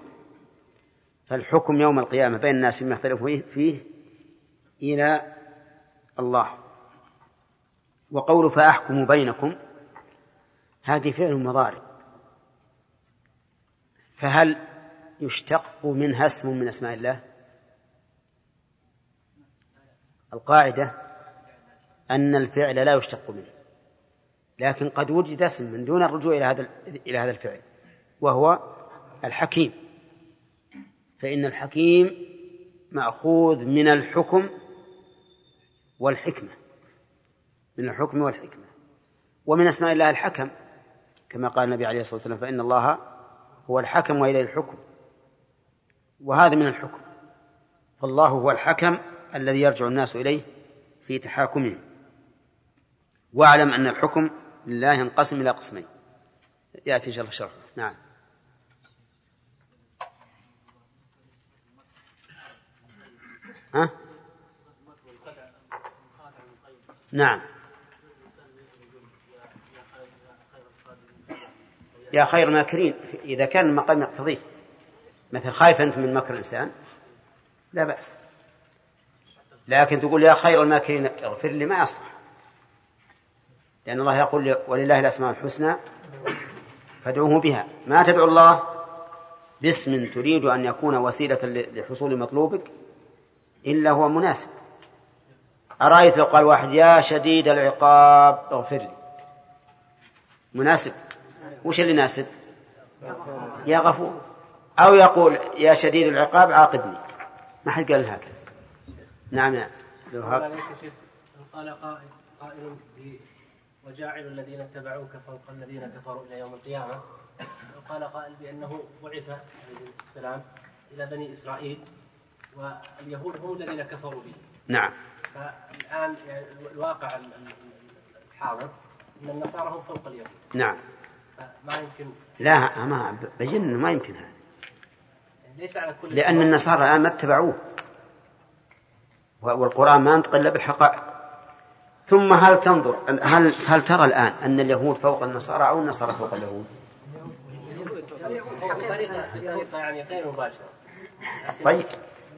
فالحكم يوم القيامة بين الناس فيما اختلفوا فيه إلى الله. وقول فأحكم بينكم هذه فعل مضارع. فهل يشتق منها اسم من أسماء الله؟ القاعدة أن الفعل لا يشتق منه لكن قد وجد اسم من دون الرجوع إلى هذا إلى هذا الفعل وهو الحكيم. فإن الحكيم مأخوذ من الحكم والحكمة من الحكم والحكمة. ومن أسماء الله الحكم كما قال النبي عليه الصلاة والسلام فإن الله هو الحكم وإليه الحكم. وهذا من الحكم. فالله هو الحكم الذي يرجع الناس إليه في تحاكمهم. واعلم أن الحكم لله ينقسم إلى قسمين. يأتي إن شاء الله شرح. نعم. ها؟ نعم. يا خير ماكرين إذا كان المقام يقتضيه مثل خايف أنت من مكر الإنسان؟ لا بأس. لكن تقول يا خير الماكرين اغفر لي ما يصلح. لأن الله يقول ولله الأسماء الحسنى فادعوه بها. ما تدعو الله؟ باسم تريد أن يكون وسيلة لحصول مطلوبك إلا هو مناسب. أرأيت لو قال واحد يا شديد العقاب اغفر لي. مناسب. وش اللي يناسب يا غفور. أو يقول يا شديد العقاب عاقبني. ما حد قال هكذا نعم نعم
قال قائل قائل وجاعل الذين اتبعوك فوق الذين كفروا إلى يوم القيامة وقال قائل بأنه بعث عليه السلام إلى بني إسرائيل واليهود هم الذين كفروا به.
نعم.
فالآن يعني الواقع الحاضر إن النصارى هم فوق اليهود.
نعم.
ما يمكن
لا ما بين ما يمكن هذا.
ليس على كل
لأن النصارى الآن ما اتبعوه. والقرآن ما ينطق إلا بالحقائق. ثم هل تنظر هل هل ترى الآن أن اليهود فوق النصارى أو النصارى فوق اليهود؟
يعني غير مباشرة
طيب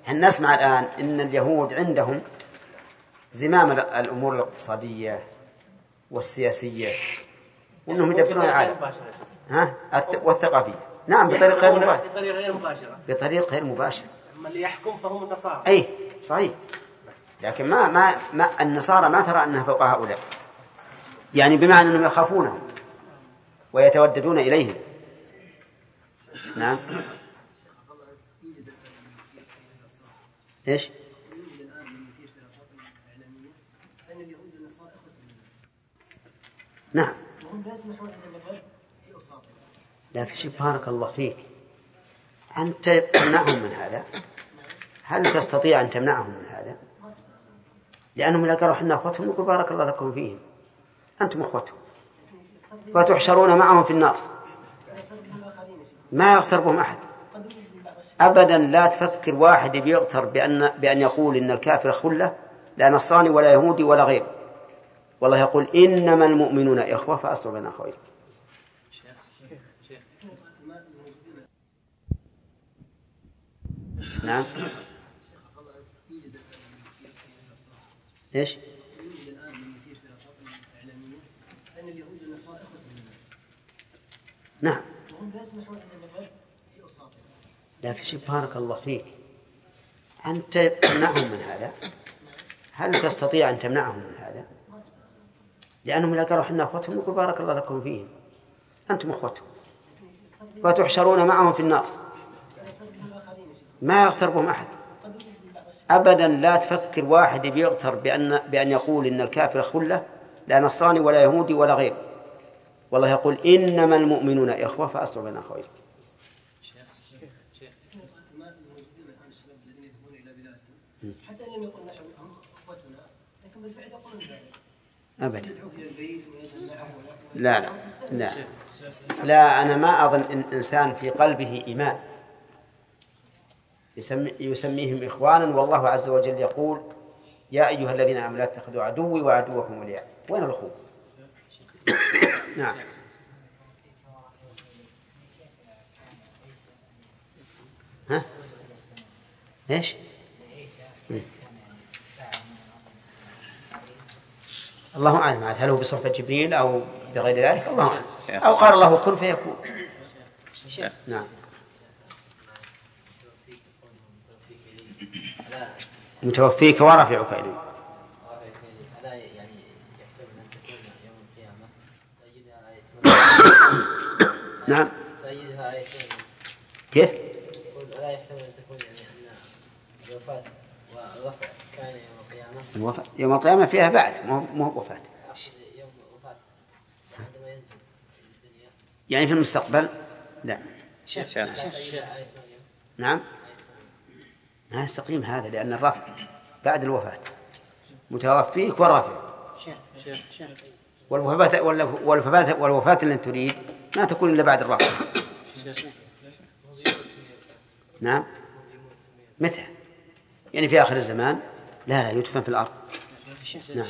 إحنا نسمع الآن أن اليهود عندهم زمام الأمور الاقتصادية والسياسية وأنهم يدبرون العالم. ها؟ والثقافية. نعم بطريقة غير مباشرة.
بطريقة غير مباشرة.
بطريقة غير مباشرة.
أما اللي يحكم فهم النصارى.
أي صحيح. لكن ما ما ما النصارى ما ترى أنها فوق هؤلاء. يعني بمعنى أنهم يخافونهم ويتوددون إليهم. نعم. إيش؟ نعم. لكن بارك الله فيك. أنت تمنعهم من هذا؟ هل تستطيع أن تمنعهم من هذا؟ لأنهم إذا قالوا إحنا أخوتهم نقول بارك الله لكم فيهم. أنتم أخوتهم. فتحشرون معهم في النار. ما يغتر بهم أحد. أبدا لا تفكر واحد بيغتر بأن بأن يقول إن الكافر خلة لا نصراني ولا يهودي ولا غيره والله يقول إنما المؤمنون إخوة فأصلوا بين أخوين نعم. إيش؟ نعم. لكن شوف بارك الله فيك. أنت تمنعهم من هذا؟ هل تستطيع أن تمنعهم من هذا؟ لأنهم إذا قالوا إحنا أخوتهم نقول بارك الله لكم فيهم. أنتم أخوتهم. فتحشرون معهم في النار. ما يغتر بهم أحد. أبدا لا تفكر واحد بيغتر بأن بأن يقول إن الكافر خلة لا نصراني ولا يهودي ولا غيره والله يقول إنما المؤمنون إخوة فأصلوا بين أخوين
حتى لم يقل نحن اخوتنا لكن بالفعل يقولون ذلك ويجمعه
لا لا لا. لا أنا ما أظن إن إنسان في قلبه إيمان. يسمي يسميهم إخوانا والله عز وجل يقول يا أيها الذين آمنوا لا تتخذوا عدوي وعدوكم أولياء وين الأخوة؟ (coughs) نعم. ها؟ إيش؟ الله أعلم. عاد هل هو بصفه جبريل أو بغير ذلك؟ الله أعلم. أو قال الله كن فيكون. نعم. متوفيك ورافعك
آية
نعم.
آيتين
كيف؟
يحتمل أن تكون يعني أن الوفاة. والرفع كان يوم القيامة
الوفاة يوم القيامة فيها بعد مو مو وفاة.
يوم الوفاة عندما ينزل الدنيا
يعني في المستقبل؟ لا.
شيخ
آية مريم
نعم. ما يستقيم هذا لأن الرفع بعد الوفاة. متوفيك ورافعك والوفاة والوفاة والوفاة التي تريد ما تكون إلا بعد الرفع نعم. متى؟ يعني في آخر الزمان؟ لا لا يدفن في الأرض. نعم.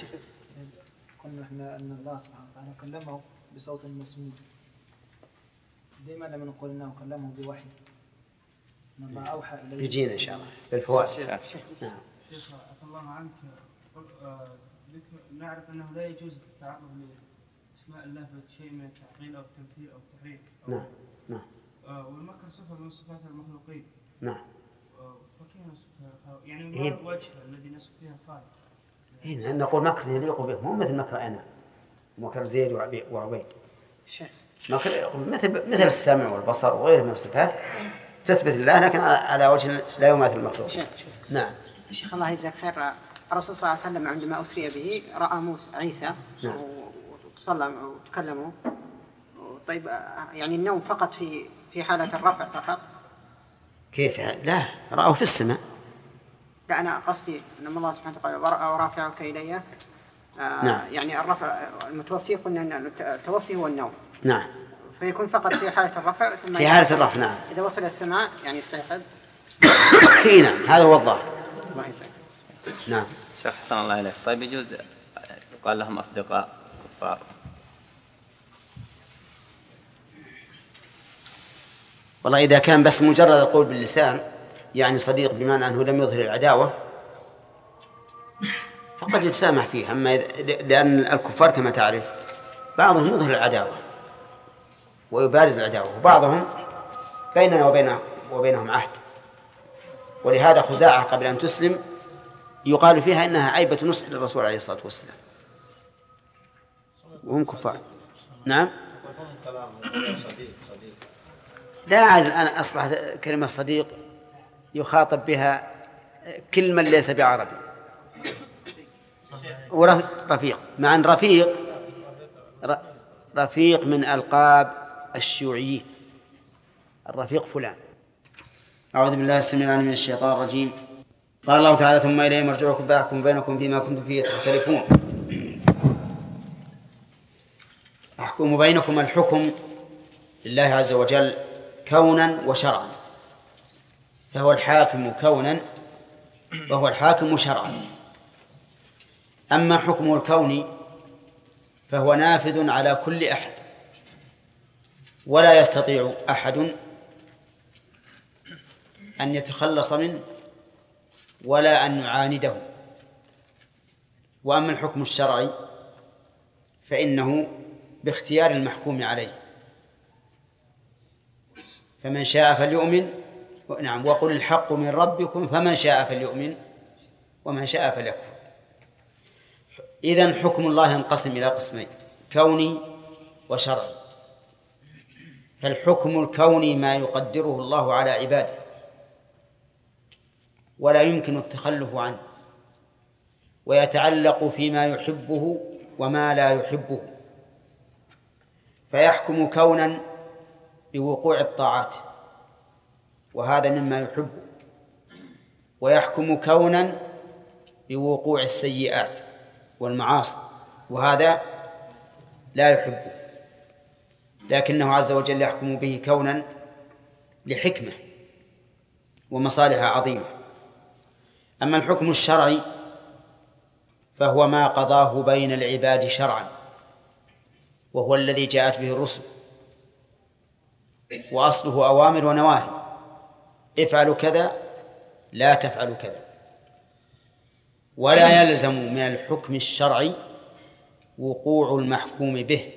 قلنا إحنا أن الله سبحانه وتعالى كلمه بصوت مسموع. لما لم نقول إنه كلمه بوحي؟ الله
يجينا إن شاء الله. بالفوائد. نعم.
شيخ عفى الله عنك. ذكر- نعرف أنه لا يجوز التعرض لإسماء الله بشيء من التعطيل أو التمثيل أو التحريف أو-
نعم نعم.
آه، والمكر صفة من صفات المخلوقين.
نعم.
آه، فكيف نصفها؟ يعني. ما الوجه الذي نصف فيها الخالق
هنا نقول مكر يليق به مو مثل مكر أنا. مكر زيد وعبي- وعبيد. مكر مثل مثل السمع والبصر وغيره من الصفات. تثبت لله لكن على- وجه لا يماثل المخلوق نعم.
شيخ الله يجزاك خير. الرسول صلى الله عليه وسلم عندما أسري به رأى موسى عيسى
نعم.
وصلى وتكلموا. طيب يعني النوم فقط في في حالة الرفع فقط؟
كيف؟ لا رأوا في السماء.
لا أنا قصدي أن الله سبحانه وتعالى "ورأى ورافعك إلي. آه
نعم.
يعني الرفع المتوفي قلنا أن التوفي هو النوم.
نعم.
فيكون فقط في حالة الرفع ثم
في حالة الرفع نعم.
إذا وصل السماء يعني يستيقظ. (coughs)
إي نعم. هذا هو الظاهر.
الله يجزاك.
نعم.
شيخ حسن الله إليك طيب يجوز يقال لهم أصدقاء كفار.
والله إذا كان بس مجرد القول باللسان يعني صديق بمعنى أنه لم يظهر العداوة فقد يتسامح فيه أما إذا- لأن الكفار كما تعرف بعضهم يظهر العداوة. ويبارز العداوة. وبعضهم بيننا وبين وبينهم عهد. ولهذا خزاعة قبل أن تسلم يقال فيها إنها عيبة نصح للرسول عليه الصلاة والسلام. وهم كفار. نعم؟ لا عاد الآن أصبحت كلمة صديق يخاطب بها كل من ليس بعربي. ورفيق مع أن رفيق رفيق من ألقاب الشيوعيين. الرفيق فلان. أعوذ بالله السميع العليم من الشيطان الرجيم. قال الله تعالى ثم إليه مرجعكم فأحكم بينكم فيما كنتم فيه تختلفون. أحكم بينكم الحكم لله عز وجل كونا وشرعا. فهو الحاكم كونا وهو الحاكم شرعا. أما حكمه الكوني فهو نافذ على كل أحد. ولا يستطيع أحد أن يتخلص منه ولا أن يعانده. وأما الحكم الشرعي فإنه باختيار المحكوم عليه. فمن شاء فليؤمن نعم وقل الحق من ربكم فمن شاء فليؤمن ومن شاء فليكفر. إذن حكم الله ينقسم إلى قسمين كوني وشرعي. فالحكم الكوني ما يقدره الله على عباده ولا يمكن التخلف عنه ويتعلق فيما يحبه وما لا يحبه فيحكم كونا بوقوع الطاعات وهذا مما يحبه ويحكم كونا بوقوع السيئات والمعاصي وهذا لا يحبه. لكنه عز وجل يحكم به كونا لحكمة ومصالح عظيمة. أما الحكم الشرعي فهو ما قضاه بين العباد شرعا وهو الذي جاءت به الرسل وأصله أوامر ونواهي. افعلوا كذا لا تفعلوا كذا. ولا يلزم من الحكم الشرعي وقوع المحكوم به.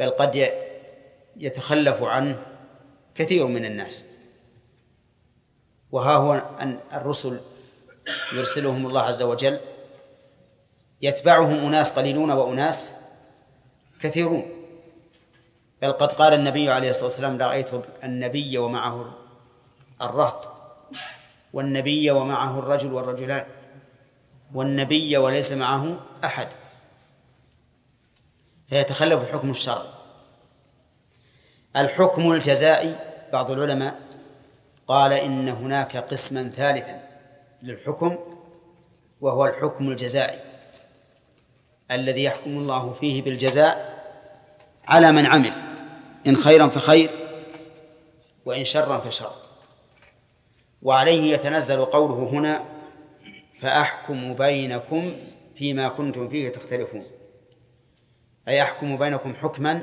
بل قد يتخلف عنه كثير من الناس. وها هو أن الرسل يرسلهم الله عز وجل يتبعهم أناس قليلون وأناس كثيرون. بل قد قال النبي عليه الصلاة والسلام رأيت النبي ومعه الرهط والنبي ومعه الرجل والرجلان والنبي وليس معه أحد. فيتخلف الحكم الشرعي. الحكم الجزائي بعض العلماء قال إن هناك قسما ثالثا للحكم وهو الحكم الجزائي. الذي يحكم الله فيه بالجزاء على من عمل إن خيرا فخير وإن شرا فشر وعليه يتنزل قوله هنا فأحكم بينكم فيما كنتم فيه تختلفون. أي أحكم بينكم حكما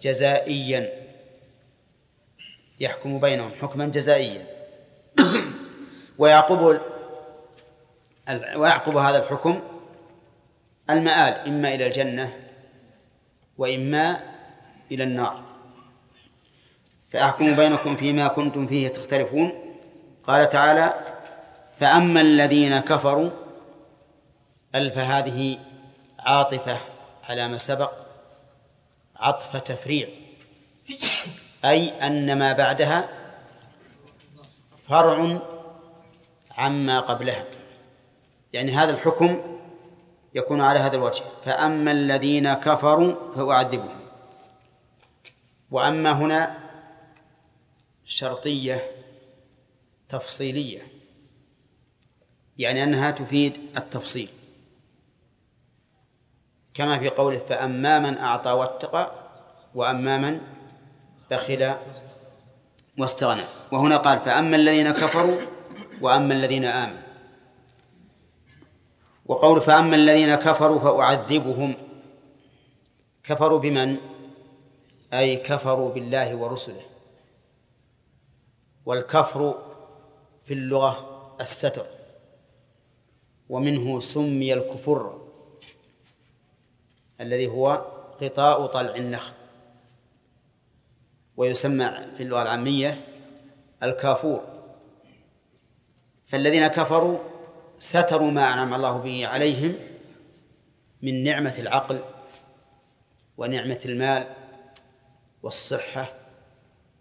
جزائيا؟ يحكم بينهم حكما جزائيا. (clears throat) ويعقب ويعقب هذا الحكم المآل إما إلى الجنة وإما إلى النار. فأحكم بينكم فيما كنتم فيه تختلفون. قال تعالى فأما الذين كفروا ألف هذه عاطفة على ما سبق عطف تفريع أي أن ما بعدها فرع عما قبلها. يعني هذا الحكم يكون على هذا الوجه. فأما الذين كفروا فأعذبهم. وأما هنا شرطية تفصيلية يعني أنها تفيد التفصيل. كما في قوله فأما من أعطى واتقى وأما من بخل واستغنى. وهنا قال فأما الذين كفروا وأما الذين آمنوا. وقول فأما الذين كفروا فأعذبهم. كفروا بمن؟ أي كفروا بالله ورسله. والكفر في اللغة الستر. ومنه سمي الكفر. الذي هو غطاء طلع النخل ويسمى في اللغة العامية الكافور. فالذين كفروا ستروا ما أنعم الله به عليهم من نعمة العقل ونعمة المال والصحة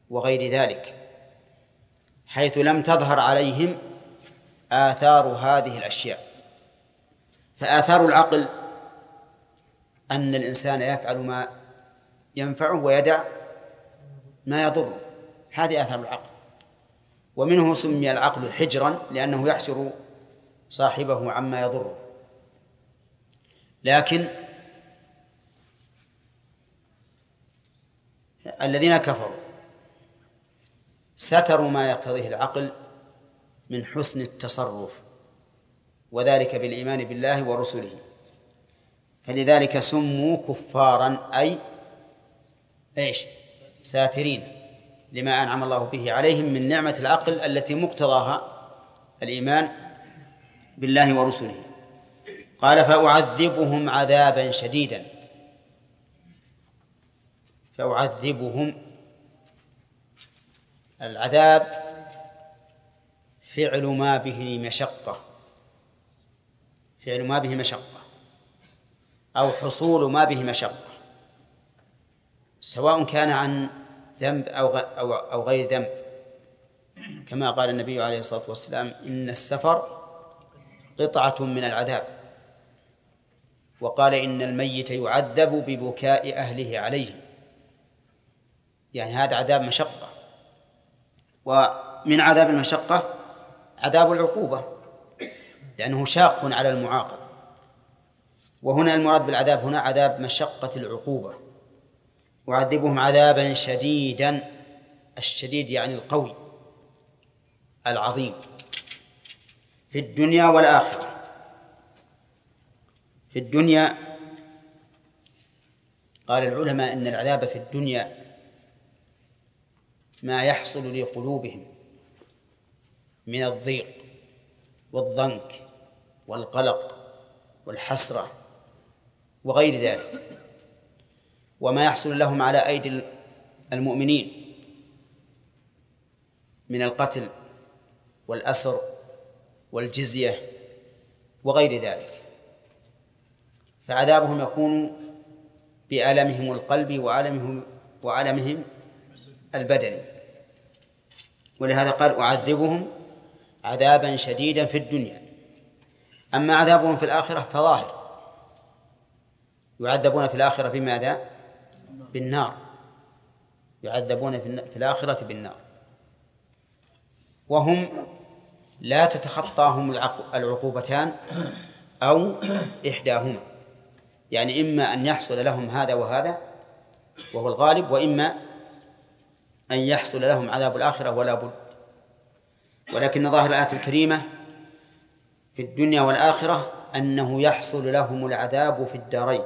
وغير ذلك حيث لم تظهر عليهم آثار هذه الأشياء. فآثار العقل أن الإنسان يفعل ما ينفعه ويدع ما يضره هذه آثار العقل. ومنه سمي العقل حجرا لأنه يحجر صاحبه عما يضره. لكن الذين كفروا ستروا ما يقتضيه العقل من حسن التصرف وذلك بالإيمان بالله ورسله. فلذلك سموا كفارا أي إيش؟ ساترين لما أنعم الله به عليهم من نعمة العقل التي مقتضاها الإيمان بالله ورسله. قال فأعذبهم عذابا شديدا. فأعذبهم العذاب فعل ما به مشقة. فعل ما به مشقة. أو حصول ما به مشقة سواء كان عن ذنب أو أو أو غير ذنب. كما قال النبي عليه الصلاة والسلام إن السفر قطعة من العذاب. وقال إن الميت يعذب ببكاء أهله عليه. يعني هذا عذاب مشقة. ومن عذاب المشقة عذاب العقوبة لأنه شاق على المعاقب وهنا المراد بالعذاب هنا عذاب مشقة العقوبة. وعذبهم عذابا شديدا الشديد يعني القوي العظيم. في الدنيا والآخرة. في الدنيا قال العلماء إن العذاب في الدنيا ما يحصل لقلوبهم من الضيق والضنك والقلق والحسرة. وغير ذلك. وما يحصل لهم على أيدي المؤمنين من القتل والأسر والجزية وغير ذلك. فعذابهم يكون بألمهم القلب وألمهم وألمهم البدني ولهذا قال أعذبهم عذابا شديدا في الدنيا. أما عذابهم في الآخرة فظاهر. يعذبون في الآخرة بماذا؟ بالنار. يعذبون في الآخرة بالنار. وهم لا تتخطاهم العقوبتان أو إحداهما. يعني إما أن يحصل لهم هذا وهذا وهو الغالب وإما أن يحصل لهم عذاب الآخرة ولا بد. ولكن ظاهر الآية الكريمة في الدنيا والآخرة أنه يحصل لهم العذاب في الدارين.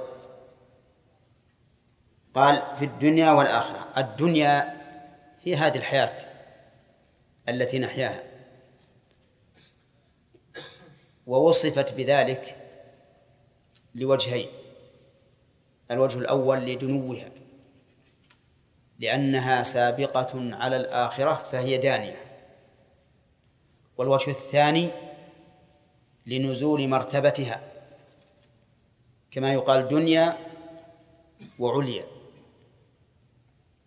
قال في الدنيا والآخرة. الدنيا هي هذه الحياة التي نحياها. ووصفت بذلك لوجهين. الوجه الأول لدنوها لأنها سابقة على الآخرة فهي دانية. والوجه الثاني لنزول مرتبتها كما يقال دنيا وعليا.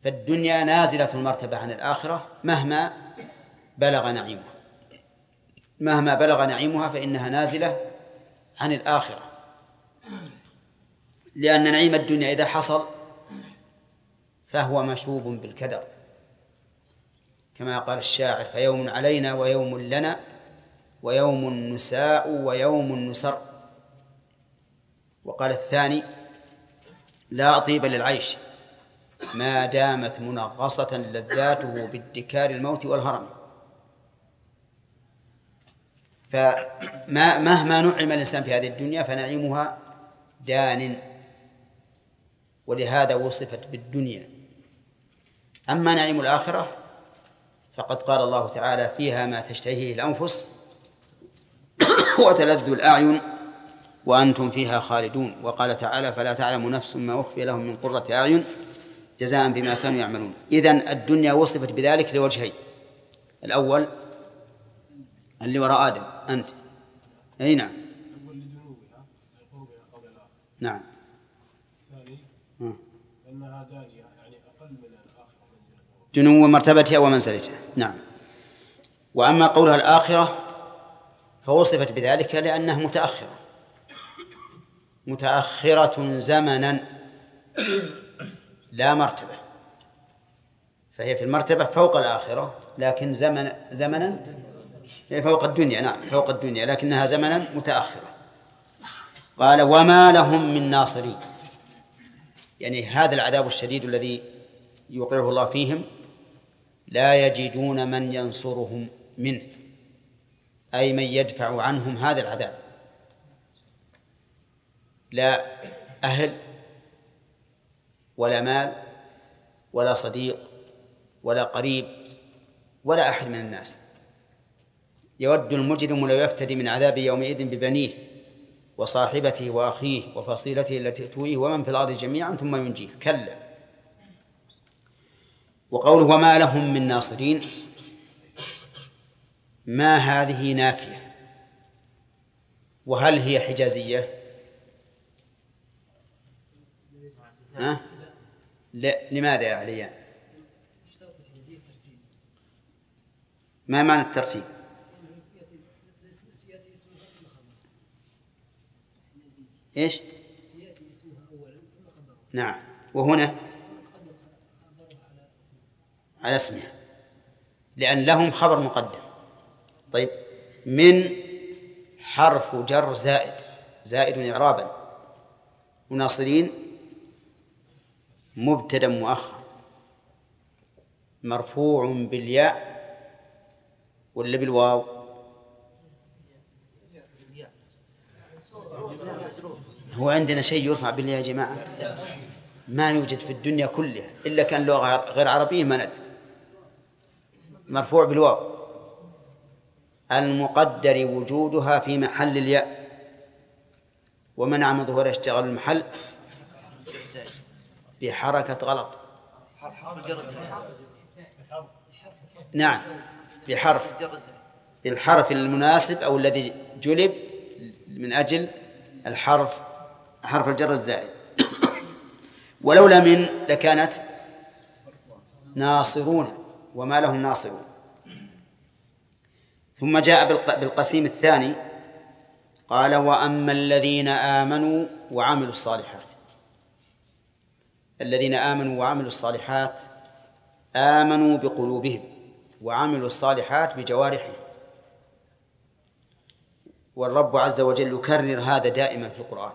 فالدنيا نازلة المرتبة عن الآخرة مهما بلغ نعيمها. مهما بلغ نعيمها فإنها نازلة عن الآخرة. لأن نعيم الدنيا إذا حصل فهو مشوب بالكدر. كما قال الشاعر فيوم علينا ويوم لنا ويوم نساء ويوم نسر. وقال الثاني لا طيب للعيش. ما دامت منغصة لذاته بادكار الموت والهرم. فما مهما نعم الإنسان في هذه الدنيا فنعيمها دان ولهذا وصفت بالدنيا. أما نعيم الآخرة فقد قال الله تعالى فيها ما تشتهيه الأنفس وتلذ الأعين وأنتم فيها خالدون. وقال تعالى فلا تعلم نفس ما أخفي لهم من قرة أعين جزاء بما كانوا يعملون. إذن الدنيا وصفت بذلك لوجهين. الأول اللي وراء آدم. أنت. أي نعم. نعم.
الثاني. أنها دانية يعني أقل من الآخرة.
دنو مرتبتها ومنزلتها نعم. وأما قولها الآخرة فوصفت بذلك لأنها متأخرة. متأخرة زمنا. لا مرتبة. فهي في المرتبة فوق الآخرة لكن زمن زمنا هي فوق الدنيا نعم فوق الدنيا لكنها زمنا متأخرة. قال وما لهم من ناصرين. يعني هذا العذاب الشديد الذي يوقعه الله فيهم لا يجدون من ينصرهم منه أي من يدفع عنهم هذا العذاب. لا أهل ولا مال ولا صديق ولا قريب ولا أحد من الناس. يود المجرم لو يفتدي من عذاب يومئذ ببنيه وصاحبته وأخيه وفصيلته التي تؤويه ومن في الأرض جميعا ثم ينجيه. كلا. وقوله وما لهم من ناصرين ما هذه نافية؟ وهل هي حجازية؟ ها؟ لا لماذا يا عليان ما معنى الترتيب؟ إيش؟ نعم وهنا؟ على اسمها لأن لهم خبر مقدم. طيب من حرف جر زائد زائد إعرابا. مناصرين مبتدا مؤخر. مرفوع بالياء ولا بالواو؟ هو عندنا شيء يرفع بالياء يا جماعة؟ ما يوجد في الدنيا كلها إلا كان لغة غير عربية ما ندري. مرفوع بالواو. المقدر وجودها في محل الياء. ومنع من ظهور اشتغال المحل. بحركة غلط. نعم بحرف. بالحرف المناسب أو الذي جلب من أجل الحرف حرف الجر الزائد. ولولا من لكانت ناصرون وما لهم ناصرون. ثم جاء بالقسيم الثاني قال وأما الذين آمنوا وعملوا الصالحات. الذين آمنوا وعملوا الصالحات آمنوا بقلوبهم وعملوا الصالحات بجوارحهم والرب عز وجل يكرر هذا دائما في القرآن.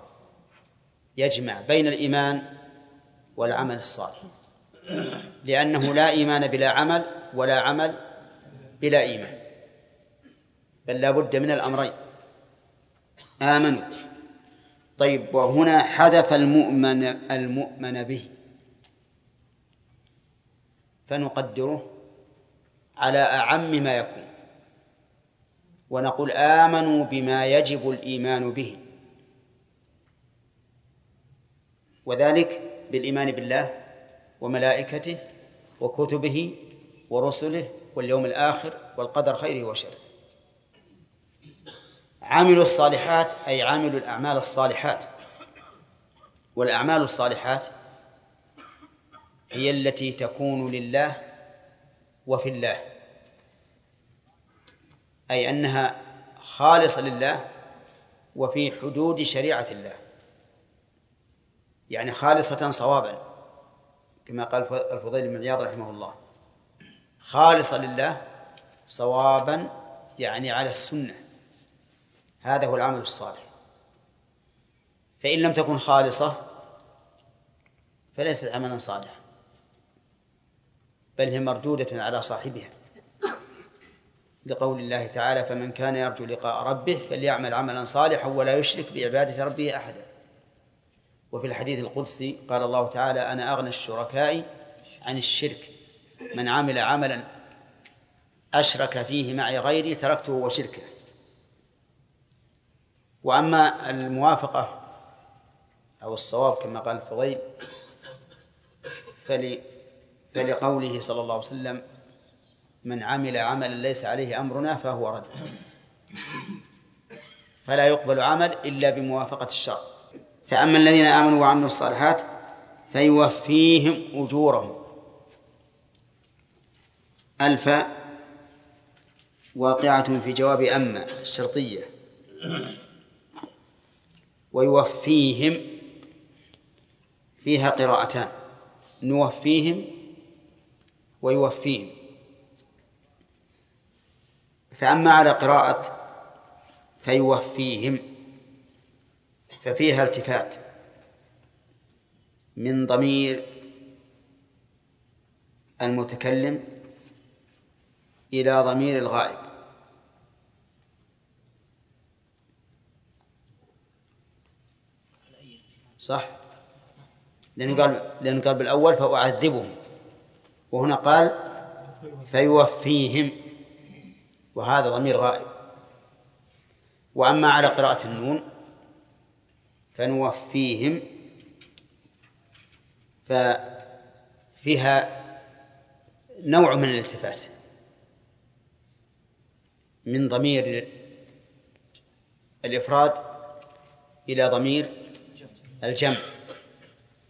يجمع بين الإيمان والعمل الصالح. لأنه لا إيمان بلا عمل ولا عمل بلا إيمان. بل لا بد من الأمرين. آمنوا. طيب وهنا حذف المؤمن المؤمن به. فنقدره على أعم ما يكون. ونقول آمنوا بما يجب الإيمان به. وذلك بالإيمان بالله وملائكته وكتبه ورسله واليوم الآخر والقدر خيره وشره. عملوا الصالحات أي عملوا الأعمال الصالحات. والأعمال الصالحات هي التي تكون لله وفي الله. أي أنها خالصة لله وفي حدود شريعة الله. يعني خالصة صوابا كما قال الفضيل بن عياض رحمه الله. خالصة لله صوابا يعني على السنة. هذا هو العمل الصالح. فإن لم تكن خالصة فليست عملا صالحا بل هي مردودة على صاحبها. لقول الله تعالى فمن كان يرجو لقاء ربه فليعمل عملا صالحا ولا يشرك بعبادة ربه أحدا. وفي الحديث القدسي قال الله تعالى أنا أغنى الشركاء عن الشرك من عمل عملا أشرك فيه معي غيري تركته وشركه. وأما الموافقة أو الصواب كما قال الفضيل فل فلقوله صلى الله عليه وسلم من عمل عملا ليس عليه أمرنا فهو رد. فلا يقبل عمل إلا بموافقة الشرع. فأما الذين آمنوا وعملوا الصالحات فيوفيهم أجورهم. ألف واقعة في جواب أما الشرطية. ويوفيهم فيها قراءتان. نوفيهم ويوفيهم. فأما على قراءة فيوفيهم ففيها التفات من ضمير المتكلم إلى ضمير الغائب. صح؟ لأنه قال لأنه قال بالأول فأعذبهم. وهنا قال فيوفيهم. وهذا ضمير غائب. وأما على قراءة النون فنوفيهم. ففيها نوع من الالتفات. من ضمير الإفراد إلى ضمير الجمع.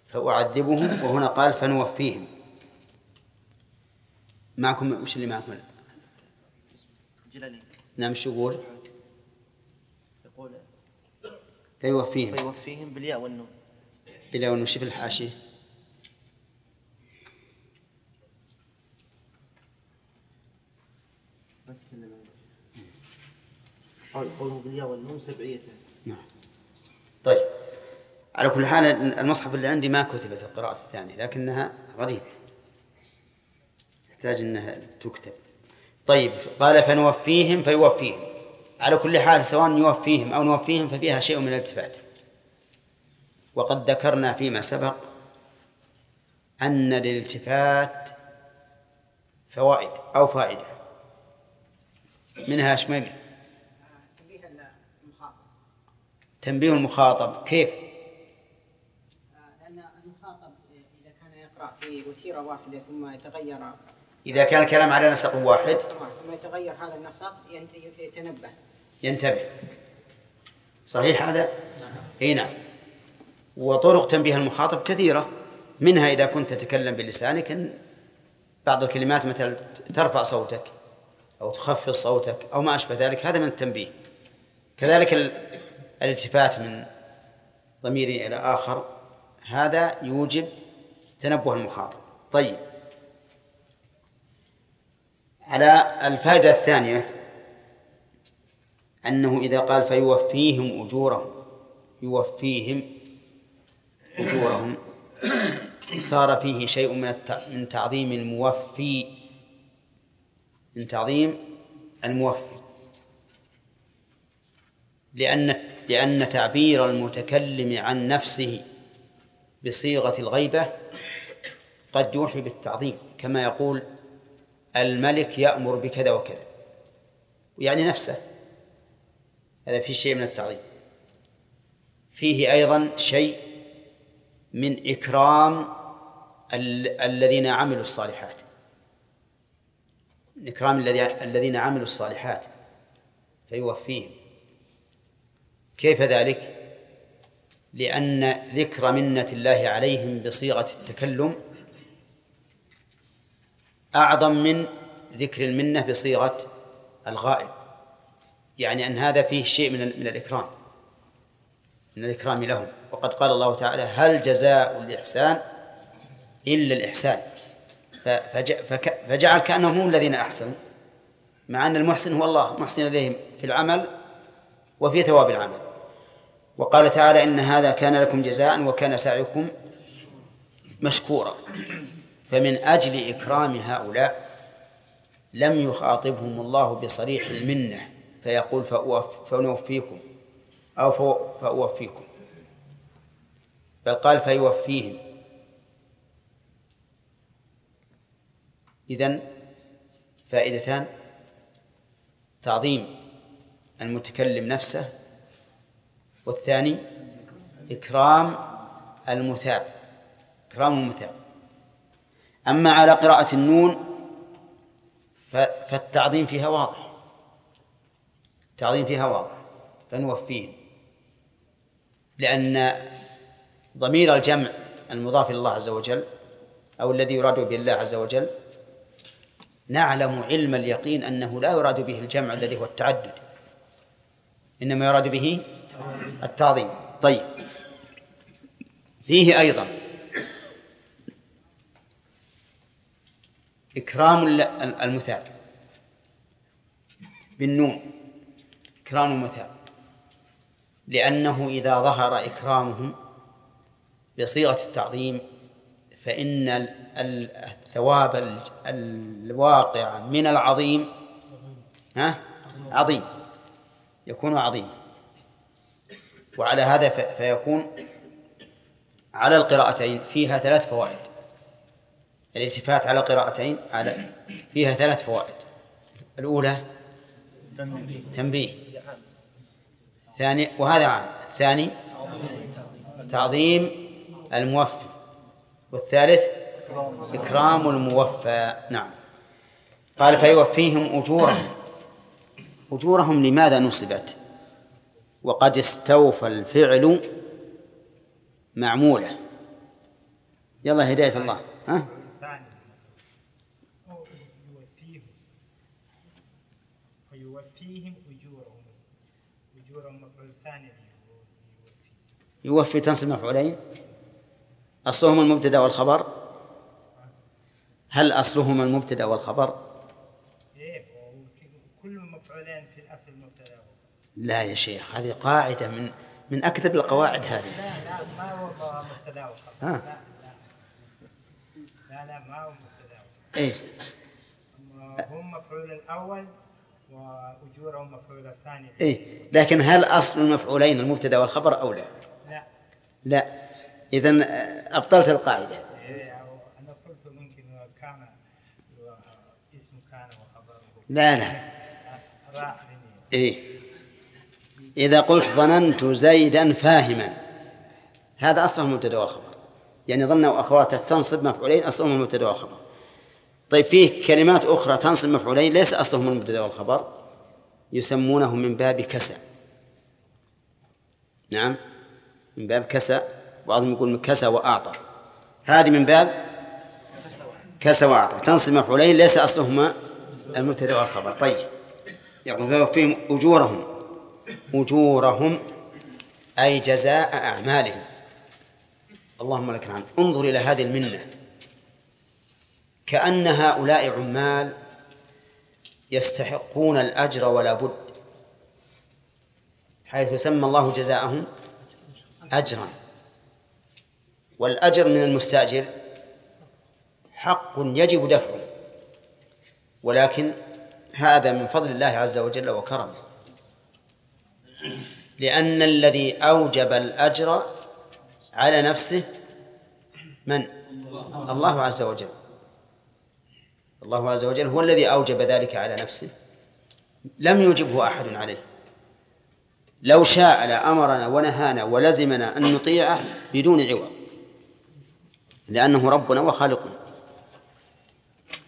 فأعذبهم وهنا قال فنوفيهم. معكم وش اللي معكم؟
جلالين
نعم شو يقول؟
يقول
فيوفيهم.
فيوفيهم بالياء والنون.
بالياء والنون شوف الحاشية.
قال قوله بالياء والنون سبعية.
نعم. طيب. على كل حال المصحف اللي عندي ما كتبت القراءة الثانية لكنها غريب. يحتاج إنها تكتب. طيب قال فنوفيهم فيوفيهم. على كل حال سواء يوفيهم أو نوفيهم ففيها شيء من الالتفات. وقد ذكرنا فيما سبق أن للالتفات فوائد أو فائدة. منها
المخاطب.
تنبيه المخاطب. كيف
لأن المخاطب إذا كان يقرأ في وتيرة واحدة ثم يتغير.
إذا كان الكلام على نسق واحد.
ثم يتغير هذا النسق يتنبه.
ينتبه. صحيح هذا؟ إي نعم. وطرق تنبيه المخاطب كثيرة. منها إذا كنت تتكلم بلسانك أن بعض الكلمات مثل ترفع صوتك أو تخفض صوتك أو ما أشبه ذلك هذا من التنبيه. كذلك ال- الالتفات من ضمير إلى آخر هذا يوجب تنبه المخاطب. طيب. على الفائدة الثانية أنه إذا قال فيوفيهم أجورهم يوفيهم أجورهم صار فيه شيء من من تعظيم الموفي من تعظيم الموفي. لأن لأن تعبير المتكلم عن نفسه بصيغة الغيبة قد يوحي بالتعظيم كما يقول الملك يأمر بكذا وكذا. يعني نفسه. هذا فيه شيء من التعظيم. فيه أيضا شيء من إكرام ال- الذين عملوا الصالحات. إكرام الذي- الذين عملوا الصالحات. فيوفيهم. كيف ذلك؟ لأن ذكر منة الله عليهم بصيغة التكلم أعظم من ذكر المنة بصيغة الغائب. يعني أن هذا فيه شيء من من الإكرام من الإكرام لهم. وقد قال الله تعالى هل جزاء الإحسان إلا الإحسان فجعل كأنهم هم الذين أحسنوا مع أن المحسن هو الله محسن إليهم في العمل وفي ثواب العمل. وقال تعالى إن هذا كان لكم جزاء وكان سعيكم مشكورا. فمن أجل إكرام هؤلاء لم يخاطبهم الله بصريح المنة فيقول فنوفيكم أو فأوفيكم. بل قال فيوفيهم. إذن فائدتان تعظيم المتكلم نفسه والثاني إكرام المثاب إكرام المثاب. أما على قراءة النون فالتعظيم فيها واضح. التعظيم فيها واضح فنوفيهم لأن ضمير الجمع المضاف إلى الله عز وجل أو الذي يراد به الله عز وجل نعلم علم اليقين أنه لا يراد به الجمع الذي هو التعدد إنما يراد به التعظيم. طيب. فيه أيضا إكرام المثاب. بالنون. إكرام المثاب. لأنه إذا ظهر إكرامهم بصيغة التعظيم فإن الثواب الواقع من العظيم ها؟ عظيم. يكون عظيما. وعلى هذا فيكون على القراءتين فيها ثلاث فوائد. الالتفات على القراءتين على فيها ثلاث فوائد. الأولى تنبيه. ثاني وهذا عام. الثاني تعظيم الموفي والثالث إكرام الموفى. نعم. قال فيوفيهم أجورهم. أجورهم لماذا نصبت؟ وقد استوفى الفعل معمولة. يلا هداية الله. ها؟
ويوفيهم. أجورهم. أجورهم مفعول ثاني
يوفي تنصب مفعولين. أصلهما المبتدأ والخبر. هل أصلهما المبتدأ والخبر؟
إيه كل مفعولين في الأصل مبتدأ
لا يا شيخ هذه قاعدة من من أكذب القواعد هذه.
لا لا ما هو مبتدأ وخبر
ها.
لا لا ما هو مبتدأ
إيش؟
هم مفعول الأول وأجورهم مفعول الثاني.
إيه لكن هل أصل المفعولين المبتدأ والخبر أو لا؟
لا.
لا. إذا أبطلت القاعدة.
إيه أنا قلت ممكن كان اسم كان وخبره.
لا لا.
راح
إيه. إذا قلت ظننت زيدا فاهما هذا أصله المبتدأ والخبر. يعني ظن وأخواته تنصب مفعولين أصلهم المبتدأ والخبر. طيب فيه كلمات أخرى تنصب مفعولين ليس أصلهم المبتدأ والخبر يسمونه من باب كسى نعم من باب كسى بعضهم يقول من كسى وأعطى هذه من باب كسى وأعطى تنصب مفعولين ليس أصلهما المبتدأ والخبر. طيب يقول فيهم أجورهم. أجورهم أي جزاء أعمالهم. اللهم لك الحمد. انظر إلى هذه المنة. كأن هؤلاء عمال يستحقون الأجر ولا بد. حيث سمى الله جزاءهم أجرا. والأجر من المستأجر حق يجب دفعه. ولكن هذا من فضل الله عز وجل وكرمه. لأن الذي أوجب الأجر على نفسه من؟ الله عز وجل. الله عز وجل هو الذي أوجب ذلك على نفسه. لم يوجبه أحد عليه. لو شاء لأمرنا ونهانا ولزمنا أن نطيعه بدون عوض. لأنه ربنا وخالقنا.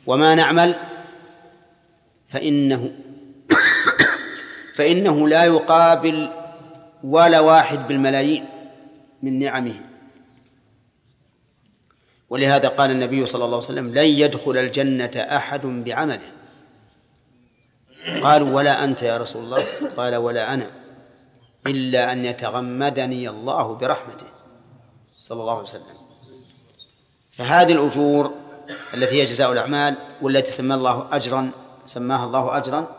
وما نعمل؟ فإنه (coughs) فإنه لا يقابل ولا واحد بالملايين. من نعمه. ولهذا قال النبي صلى الله عليه وسلم لن يدخل الجنة أحد بعمله. قالوا ولا أنت يا رسول الله. قال ولا أنا إلا أن يتغمدني الله برحمته. صلى الله عليه وسلم. فهذه الأجور التي هي جزاء الأعمال والتي سمى الله أجرا سماها الله أجرا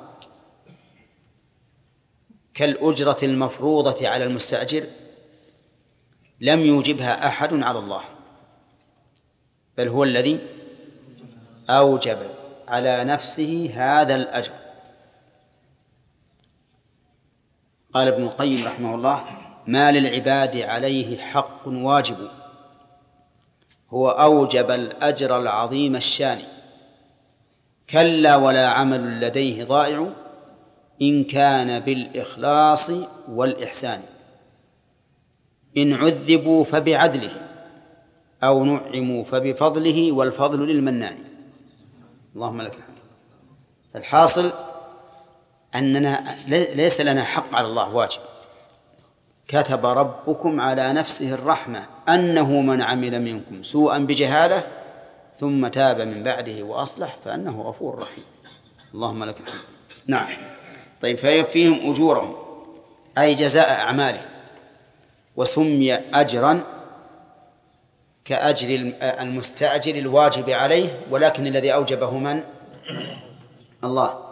كالأجرة المفروضة على المستأجر. لم يوجبها أحد على الله بل هو الذي أوجب على نفسه هذا الأجر. قال ابن القيم رحمه الله ما للعباد عليه حق واجب هو أوجب الأجر العظيم الشان. كلا ولا عمل لديه ضائع إن كان بالإخلاص والإحسان. إن عذبوا فبعدله أو نعموا فبفضله والفضل للمنان. اللهم لك الحمد. فالحاصل أننا ليس لنا حق على الله واجب. كتب ربكم على نفسه الرحمة أنه من عمل منكم سوءا بجهالة ثم تاب من بعده وأصلح فأنه غفور رحيم. اللهم لك الحمد. نعم. طيب فيكفيهم أجورهم أي جزاء أعمالهم. وسمي أجرا كأجر المستأجر الواجب عليه ولكن الذي أوجبه من؟ الله.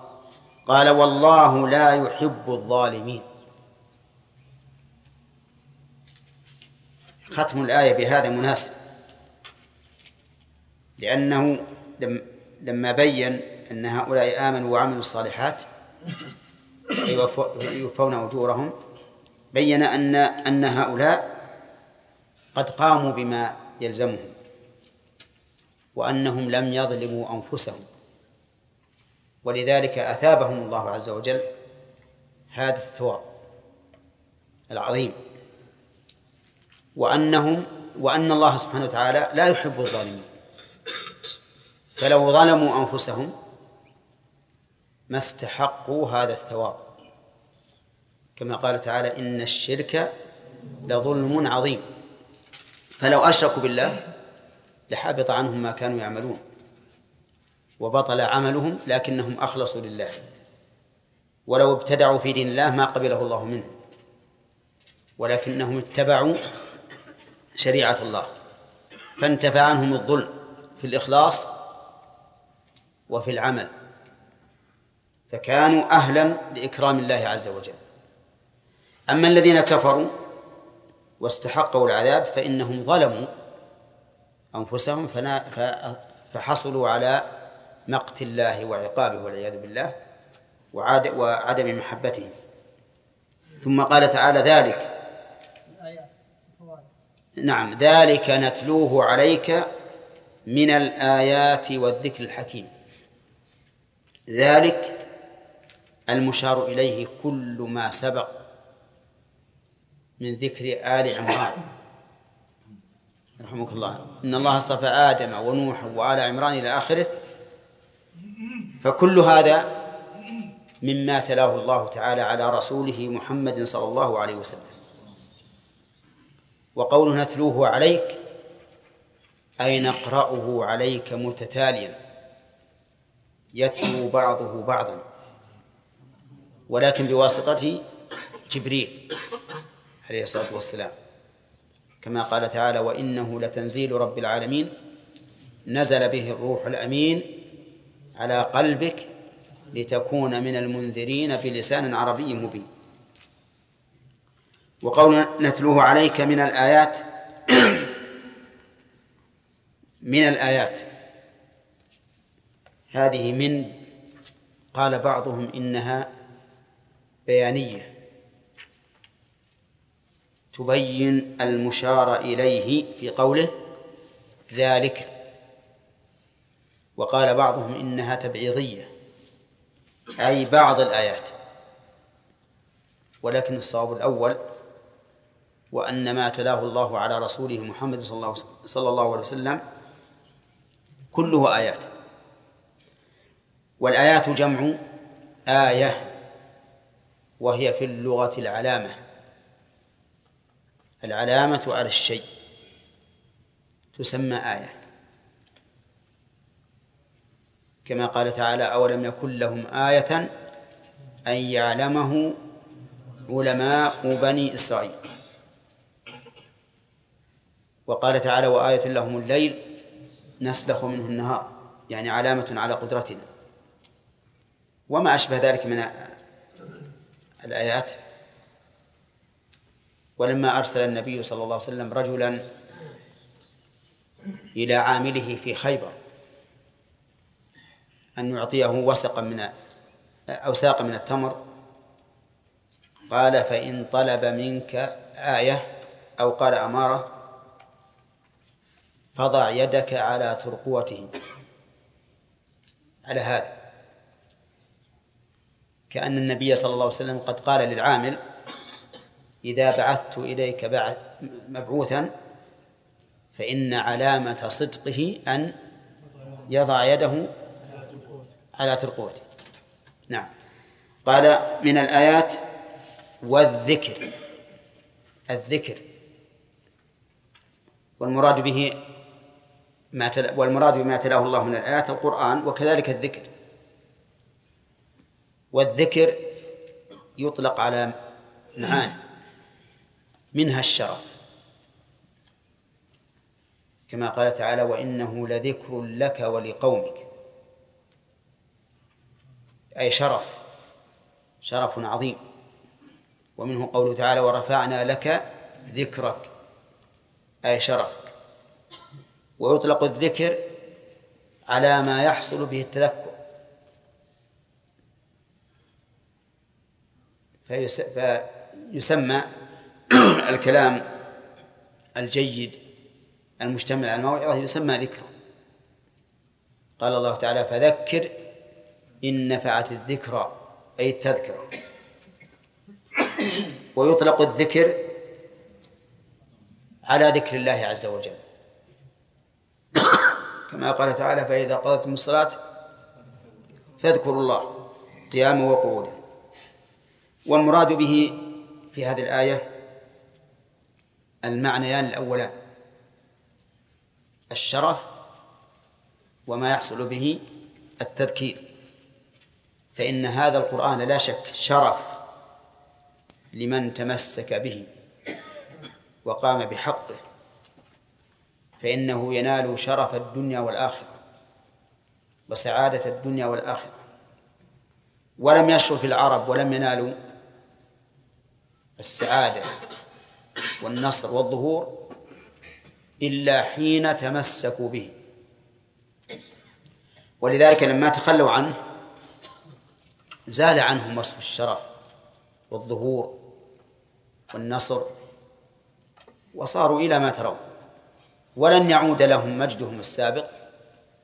قال والله لا يحب الظالمين. ختم الآية بهذا مناسب. لأنه لما بين أن هؤلاء آمنوا وعملوا الصالحات يوفون أجورهم بين أن أن هؤلاء قد قاموا بما يلزمهم وأنهم لم يظلموا أنفسهم. ولذلك أثابهم الله عز وجل هذا الثواب العظيم. وأنهم وأن الله سبحانه وتعالى لا يحب الظالمين. فلو ظلموا أنفسهم ما استحقوا هذا الثواب. كما قال تعالى إن الشرك لظلم عظيم. فلو أشركوا بالله لحبط عنهم ما كانوا يعملون وبطل عملهم لكنهم أخلصوا لله. ولو ابتدعوا في دين الله ما قبله الله منهم ولكنهم اتبعوا شريعة الله. فانتفى عنهم الظلم في الإخلاص وفي العمل فكانوا أهلا لإكرام الله عز وجل. أما الذين كفروا واستحقوا العذاب فإنهم ظلموا أنفسهم فحصلوا على مقت الله وعقابه والعياذ بالله وعدم محبته. ثم قال تعالى ذلك. نعم ذلك نتلوه عليك من الآيات والذكر الحكيم. ذلك المشار إليه كل ما سبق. من ذكر آل عمران. رحمك الله. إن الله اصطفى آدم ونوح وآل عمران إلى آخره. فكل هذا مما تلاه الله تعالى على رسوله محمد صلى الله عليه وسلم. وقوله نتلوه عليك أي نقرأه عليك متتاليا؟ يتلو بعضه بعضا. ولكن بواسطة جبريل. عليه الصلاة والسلام. كما قال تعالى وإنه لتنزيل رب العالمين نزل به الروح الأمين على قلبك لتكون من المنذرين بلسان عربي مبين. وقول نتلوه عليك من الآيات. (clears throat) من الآيات. هذه من قال بعضهم إنها بيانية. تبين المشار إليه في قوله ذلك. وقال بعضهم إنها تبعيضية أي بعض الآيات. ولكن الصواب الأول وأن ما تلاه الله على رسوله محمد صلى الله, عليه وسلم كله آيات. والآيات جمع آية وهي في اللغة العلامة. العلامة على الشيء. تسمى آية. كما قال تعالى أولم يكن لهم آية أن يعلمه علماء بني إسرائيل. وقال تعالى وآية لهم الليل نسلخ منه النهار. يعني علامة على قدرتنا. وما أشبه ذلك من الآيات. ولما أرسل النبي صلى الله عليه وسلم رجلا إلى عامله في خيبر أن يعطيه وسقا من أو ساقا من التمر قال فإن طلب منك آية أو قال أمارة فضع يدك على ترقوته على هذا. كأن النبي صلى الله عليه وسلم قد قال للعامل إذا بعثت إليك مبعوثا فإن علامة صدقه أن يضع يده على ترقوته نعم. قال من الآيات والذكر الذكر. والمراد به ما تل... والمراد بما تلاه الله من الآيات القرآن وكذلك الذكر. والذكر يطلق على معاني. منها الشرف. كما قال تعالى وإنه لذكر لك ولقومك. أي شرف شرف عظيم. ومنه قوله تعالى ورفعنا لك ذكرك. أي شرفك ويطلق الذكر على ما يحصل به التذكر. فيسمى الكلام الجيد المشتمل على الموعظة يسمى ذكرا قال الله تعالى فذكر إن نفعت الذكرى أي التذكرة. ويطلق الذكر على ذكر الله عز وجل. كما قال تعالى فإذا قضيتم الصلاة فاذكروا الله قياما وقعودا. والمراد به في هذه الآية المعنيان الأولان. الشرف وما يحصل به التذكير. فإن هذا القرآن لا شك شرف لمن تمسك به وقام بحقه. فإنه ينال شرف الدنيا والآخرة وسعادة الدنيا والآخرة. ولم يشرف العرب ولم ينالوا السعادة. والنصر والظهور إلا حين تمسكوا به. ولذلك لما تخلوا عنه زال عنهم وصف الشرف والظهور والنصر وصاروا إلى ما ترون. ولن يعود لهم مجدهم السابق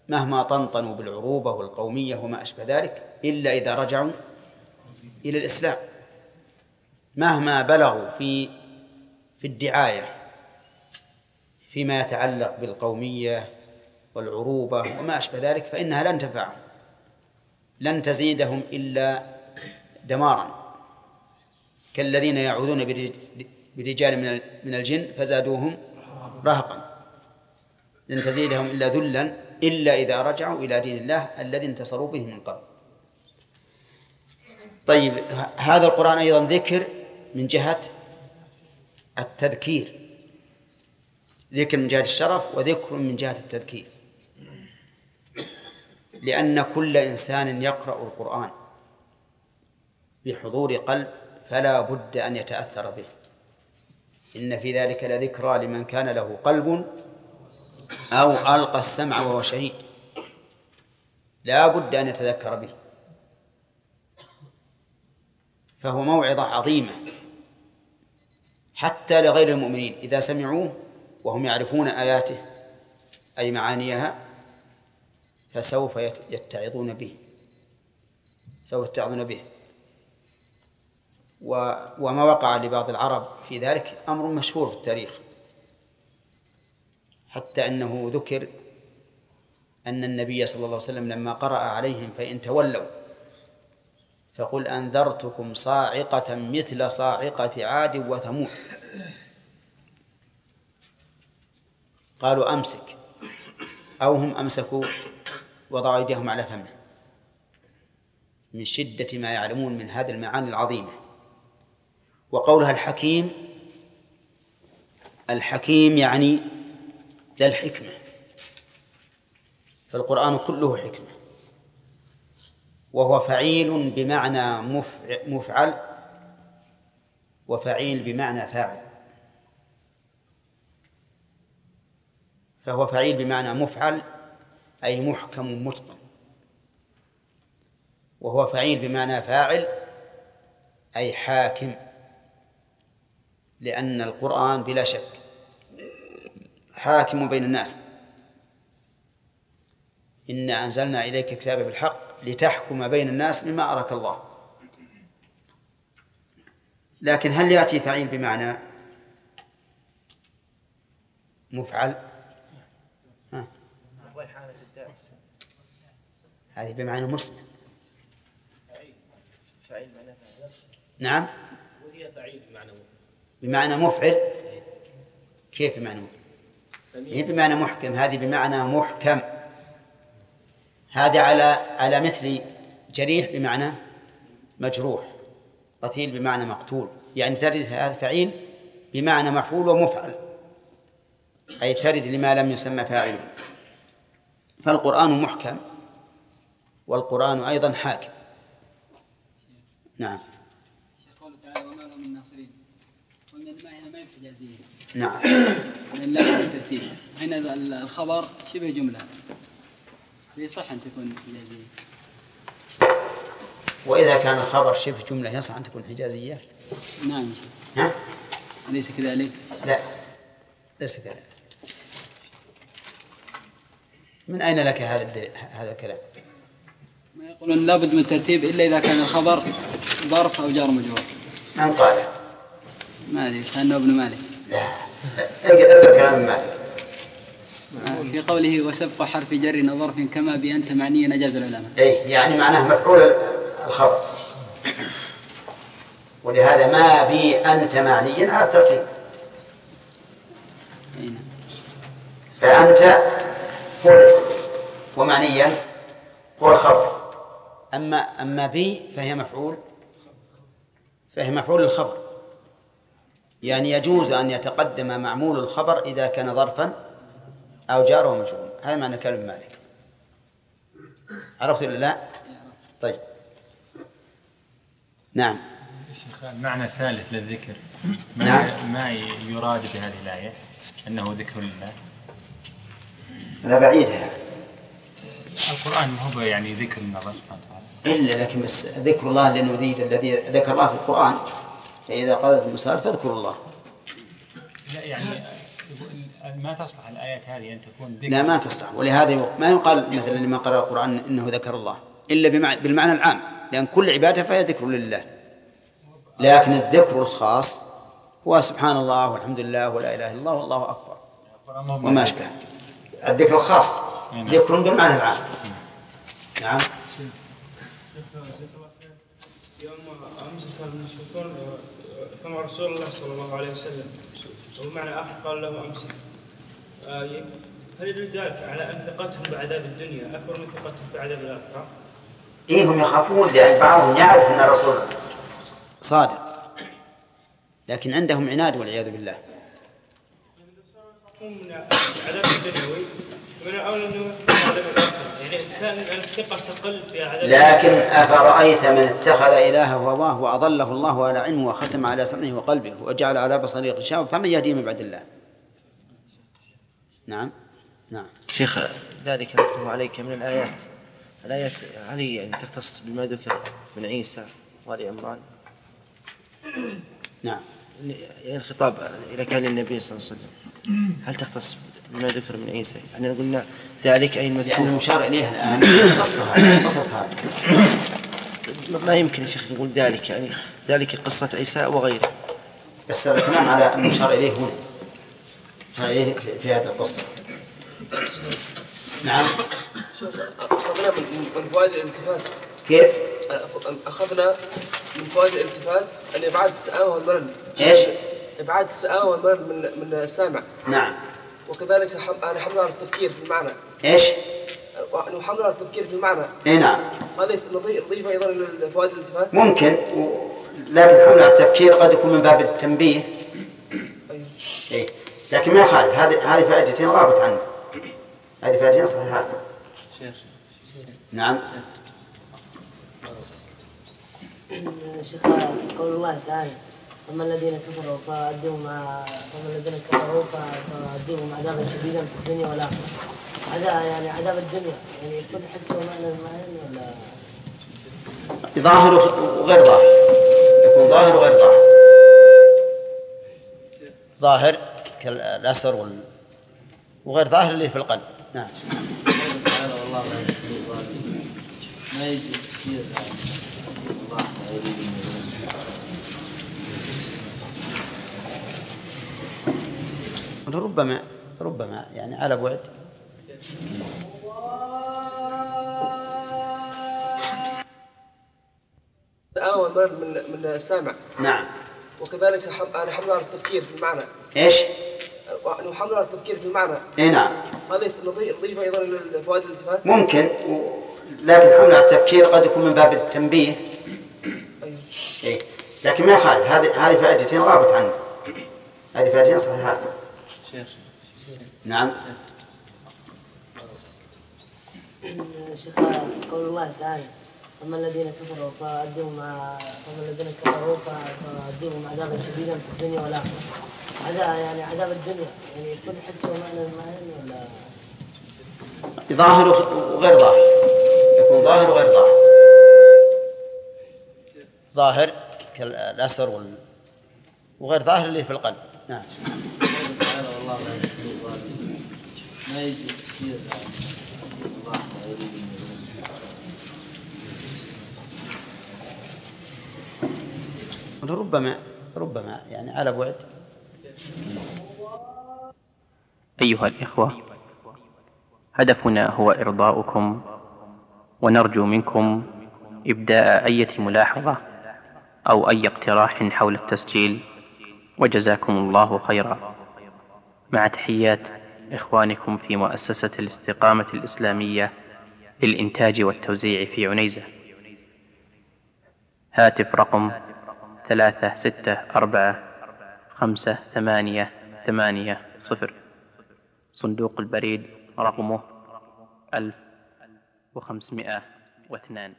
مهما طنطنوا بالعروبة والقومية وما أشبه ذلك إلا إذا رجعوا إلى الإسلام. مهما بلغوا في في الدعاية فيما يتعلق بالقومية والعروبة وما أشبه ذلك فإنها لن تنفعهم لن تزيدهم إلا دمارا. كالذين يعوذون برجال من الجن فزادوهم رهقا. لن تزيدهم إلا ذلا إلا إذا رجعوا إلى دين الله الذي انتصروا به من قبل. طيب هذا القرآن أيضا ذكر من جهة التذكير. ذكر من جهة الشرف وذكر من جهة التذكير. لأن كل إنسان يقرأ القرآن بحضور قلب فلا بد أن يتأثر به. إن في ذلك لذكرى لمن كان له قلب أو ألقى السمع وهو شهيد. لا بد أن يتذكر به. فهو موعظة عظيمة. حتى لغير المؤمنين إذا سمعوه وهم يعرفون آياته أي معانيها فسوف يتعظون به. سوف يتعظون به. وما وقع لبعض العرب في ذلك أمر مشهور في التاريخ. حتى أنه ذكر أن النبي صلى الله عليه وسلم لما قرأ عليهم فإن تولوا فقل أنذرتكم صاعقة مثل صاعقة عاد وثمود. قالوا أمسك. أو هم أمسكوا وضعوا أيديهم على فمه. من شدة ما يعلمون من هذه المعاني العظيمة. وقولها الحكيم الحكيم يعني ذا الحكمة. فالقرآن كله حكمة. وهو فعيل بمعنى مفعل وفعيل بمعنى فاعل. فهو فعيل بمعنى مفعل أي محكم متقن. وهو فعيل بمعنى فاعل أي حاكم لأن القرآن بلا شك حاكم بين الناس. إنا أنزلنا إليك كتابا بالحق لتحكم بين الناس بما أراك الله. لكن هل يأتي فعيل بمعنى مفعل؟ ها. هذه بمعنى مسلم
فعيل
نعم؟
بمعنى
مفعل. كيف بمعنى مفعل؟ هي بمعنى محكم هذه بمعنى محكم. هذه على على مثل جريح بمعنى مجروح قتيل بمعنى مقتول. يعني ترد هذا فعيل بمعنى مفعول ومفعل أي ترد لما لم يسمى فاعله فالقرآن محكم والقرآن أيضا حاكم. نعم.
قوله تعالى وما لهم من ناصرين قلنا ما هنا ما هي حجازية
نعم.
لأن لا بالترتيب هنا الخبر شبه جملة. يصح أن تكون حجازية.
وإذا كان الخبر شبه جملة يصح أن تكون حجازية؟
نعم.
ها؟
أليس كذلك؟
لا. ليس كذلك. من أين لك هذا الدل... هذا الكلام؟
ما يقولون لابد من الترتيب إلا إذا كان الخبر ظرف أو جار مجرور.
من قال؟
ما أدري كأنه ابن مالك.
لا. اذكر كلام مالك.
في قوله وسبق حرف جر ظرف كما بأنت معنيا أجاز العلماء.
أي يعني معناه مفعول الخبر. ولهذا ما بي أنت معنيا على الترتيب.
نعم.
فأنت هو الاسم ومعنيا هو الخبر. أما أما بي فهي مفعول فهي مفعول الخبر. يعني يجوز أن يتقدم معمول الخبر إذا كان ظرفا أو جار ومجرور هذا معنى كلام مالك. عرفت ولا لا؟ طيب. نعم.
شيخ المعنى الثالث للذكر. ما
نعم.
ما يراد بهذه الآية؟ أنه ذكر لله.
لا بعيدها.
القرآن ما هو يعني ذكر من الله سبحانه وتعالى.
إلا لكن بس ذكر الله اللي نريد الذي ذكر الله في القرآن. فإذا قالت المسألة فاذكروا الله.
لا يعني ما تصلح الآيات هذه أن تكون ذكر؟
لا ما تصلح. ولهذا ما يقال مثلا لمن قرأ القرآن إنه ذكر الله إلا بالمعنى العام لأن كل عبادة فهي ذكر لله. لكن الذكر الخاص هو سبحان الله والحمد لله ولا إله إلا الله والله أكبر. وما أشبه. الذكر الخاص ذكر بالمعنى العام. نعم.
يوم امسك المشركون فمع رسول الله صلى الله عليه وسلم ومعنى اخر قال له أمسك. آه، هل يدل ذلك على أن ثقتهم بعذاب الدنيا أكبر من ثقتهم بعذاب الآخرة؟
إيه هم يخافون لأن بعضهم يعرف أن الرسول صادق. لكن عندهم عناد والعياذ بالله.
من العذاب الدنيوي يعني
لكن أفرأيت من اتخذ إلهه هواه وأضله الله على علمه وختم على سمعه وقلبه وجعل على بصره غشاوة فمن يهديه من بعد الله؟ نعم. نعم.
شيخ ذلك نتلو عليك من الآيات. الآيات هل هي يعني تختص بما ذكر من عيسى وآل عمران.
نعم.
يعني الخطاب إذا كان للنبي صلى الله عليه وسلم. هل تختص بما ذكر من عيسى؟ يعني قلنا ذلك أي المذكور.
يعني المشار إليه الآن. قصة هذه قصص هذه.
ما يمكن يا شيخ نقول ذلك يعني ذلك قصة عيسى وغيره.
بس الكلام على المشار إليه هنا. إليه في- هذه القصة نعم
أخذنا من من فوائد الالتفات
كيف؟
أخذنا من فوائد الالتفات أن إبعاد السآمة والملل
إيش؟
إبعاد السآمة والملل من من السامع
نعم
وكذلك أنا حمل على التفكير في المعنى
إيش؟
نحمل على التفكير في المعنى
إي نعم
هذا نضيف أيضا لفوائد الالتفات
ممكن. لكن حمل على التفكير قد يكون من باب التنبيه؟ لكن ما يخالف هذه هذه فائدتين غابت عنه. هذه فائدتين صحيحات. نعم.
شيخ قول الله تعالى أما الذين كفروا فأدوهم أما الذين كفروا فأدوهم عذابا شديدا في الدنيا والآخرة هذا يعني عذاب الدنيا يعني يكون حس ومعنى المعنى ولا
ظاهر وغير ظاهر. يكون ظاهر وغير ظاهر. ظاهر. كالأسر وال... وغير ظاهر اللي في القلب. نعم.
ما
ربما ربما يعني على بعد.
من من السامع
نعم.
وكذلك حم... أنا حمل على التفكير في المعنى.
إيش؟
وحمل على التفكير في المعنى.
اي نعم.
هذا يس- نضيف أيضا لفوائد الالتفات؟
ممكن. و... لكن حمل على التفكير قد يكون من باب التنبيه. إيه؟ لكن ما يخالف. هذه هذه فائدتين غابت عنه. هذه فائدتين صحيحات.
شيخ.
نعم.
شيخ. قول الله تعالى. أما الذين كفروا فأدوهم مع أما الذين كفروا فأدوهم عذابا شديدا في الدنيا والآخرة. هذا يعني عذاب الدنيا. يعني يكون حس ومعنى المعنى ولا
ظاهر وغير ظاهر. يكون ظاهر وغير ظاهر. ظاهر كالأسر وال... وغير ظاهر اللي في القلب. نعم.
تعالى والله لا يحب الظالمين. ما يجي تفسير الله يريد من
ربما ربما يعني على بعد.
أيها الإخوة هدفنا هو إرضاؤكم ونرجو منكم إبداء أية ملاحظة أو أي اقتراح حول التسجيل وجزاكم الله خيرا. مع تحيات إخوانكم في مؤسسة الاستقامة الإسلامية للإنتاج والتوزيع في عنيزة. هاتف رقم ثلاثة ستة أربعة خمسة ثمانية ثمانية صفر. صندوق البريد رقمه ألف وخمسمائة واثنان.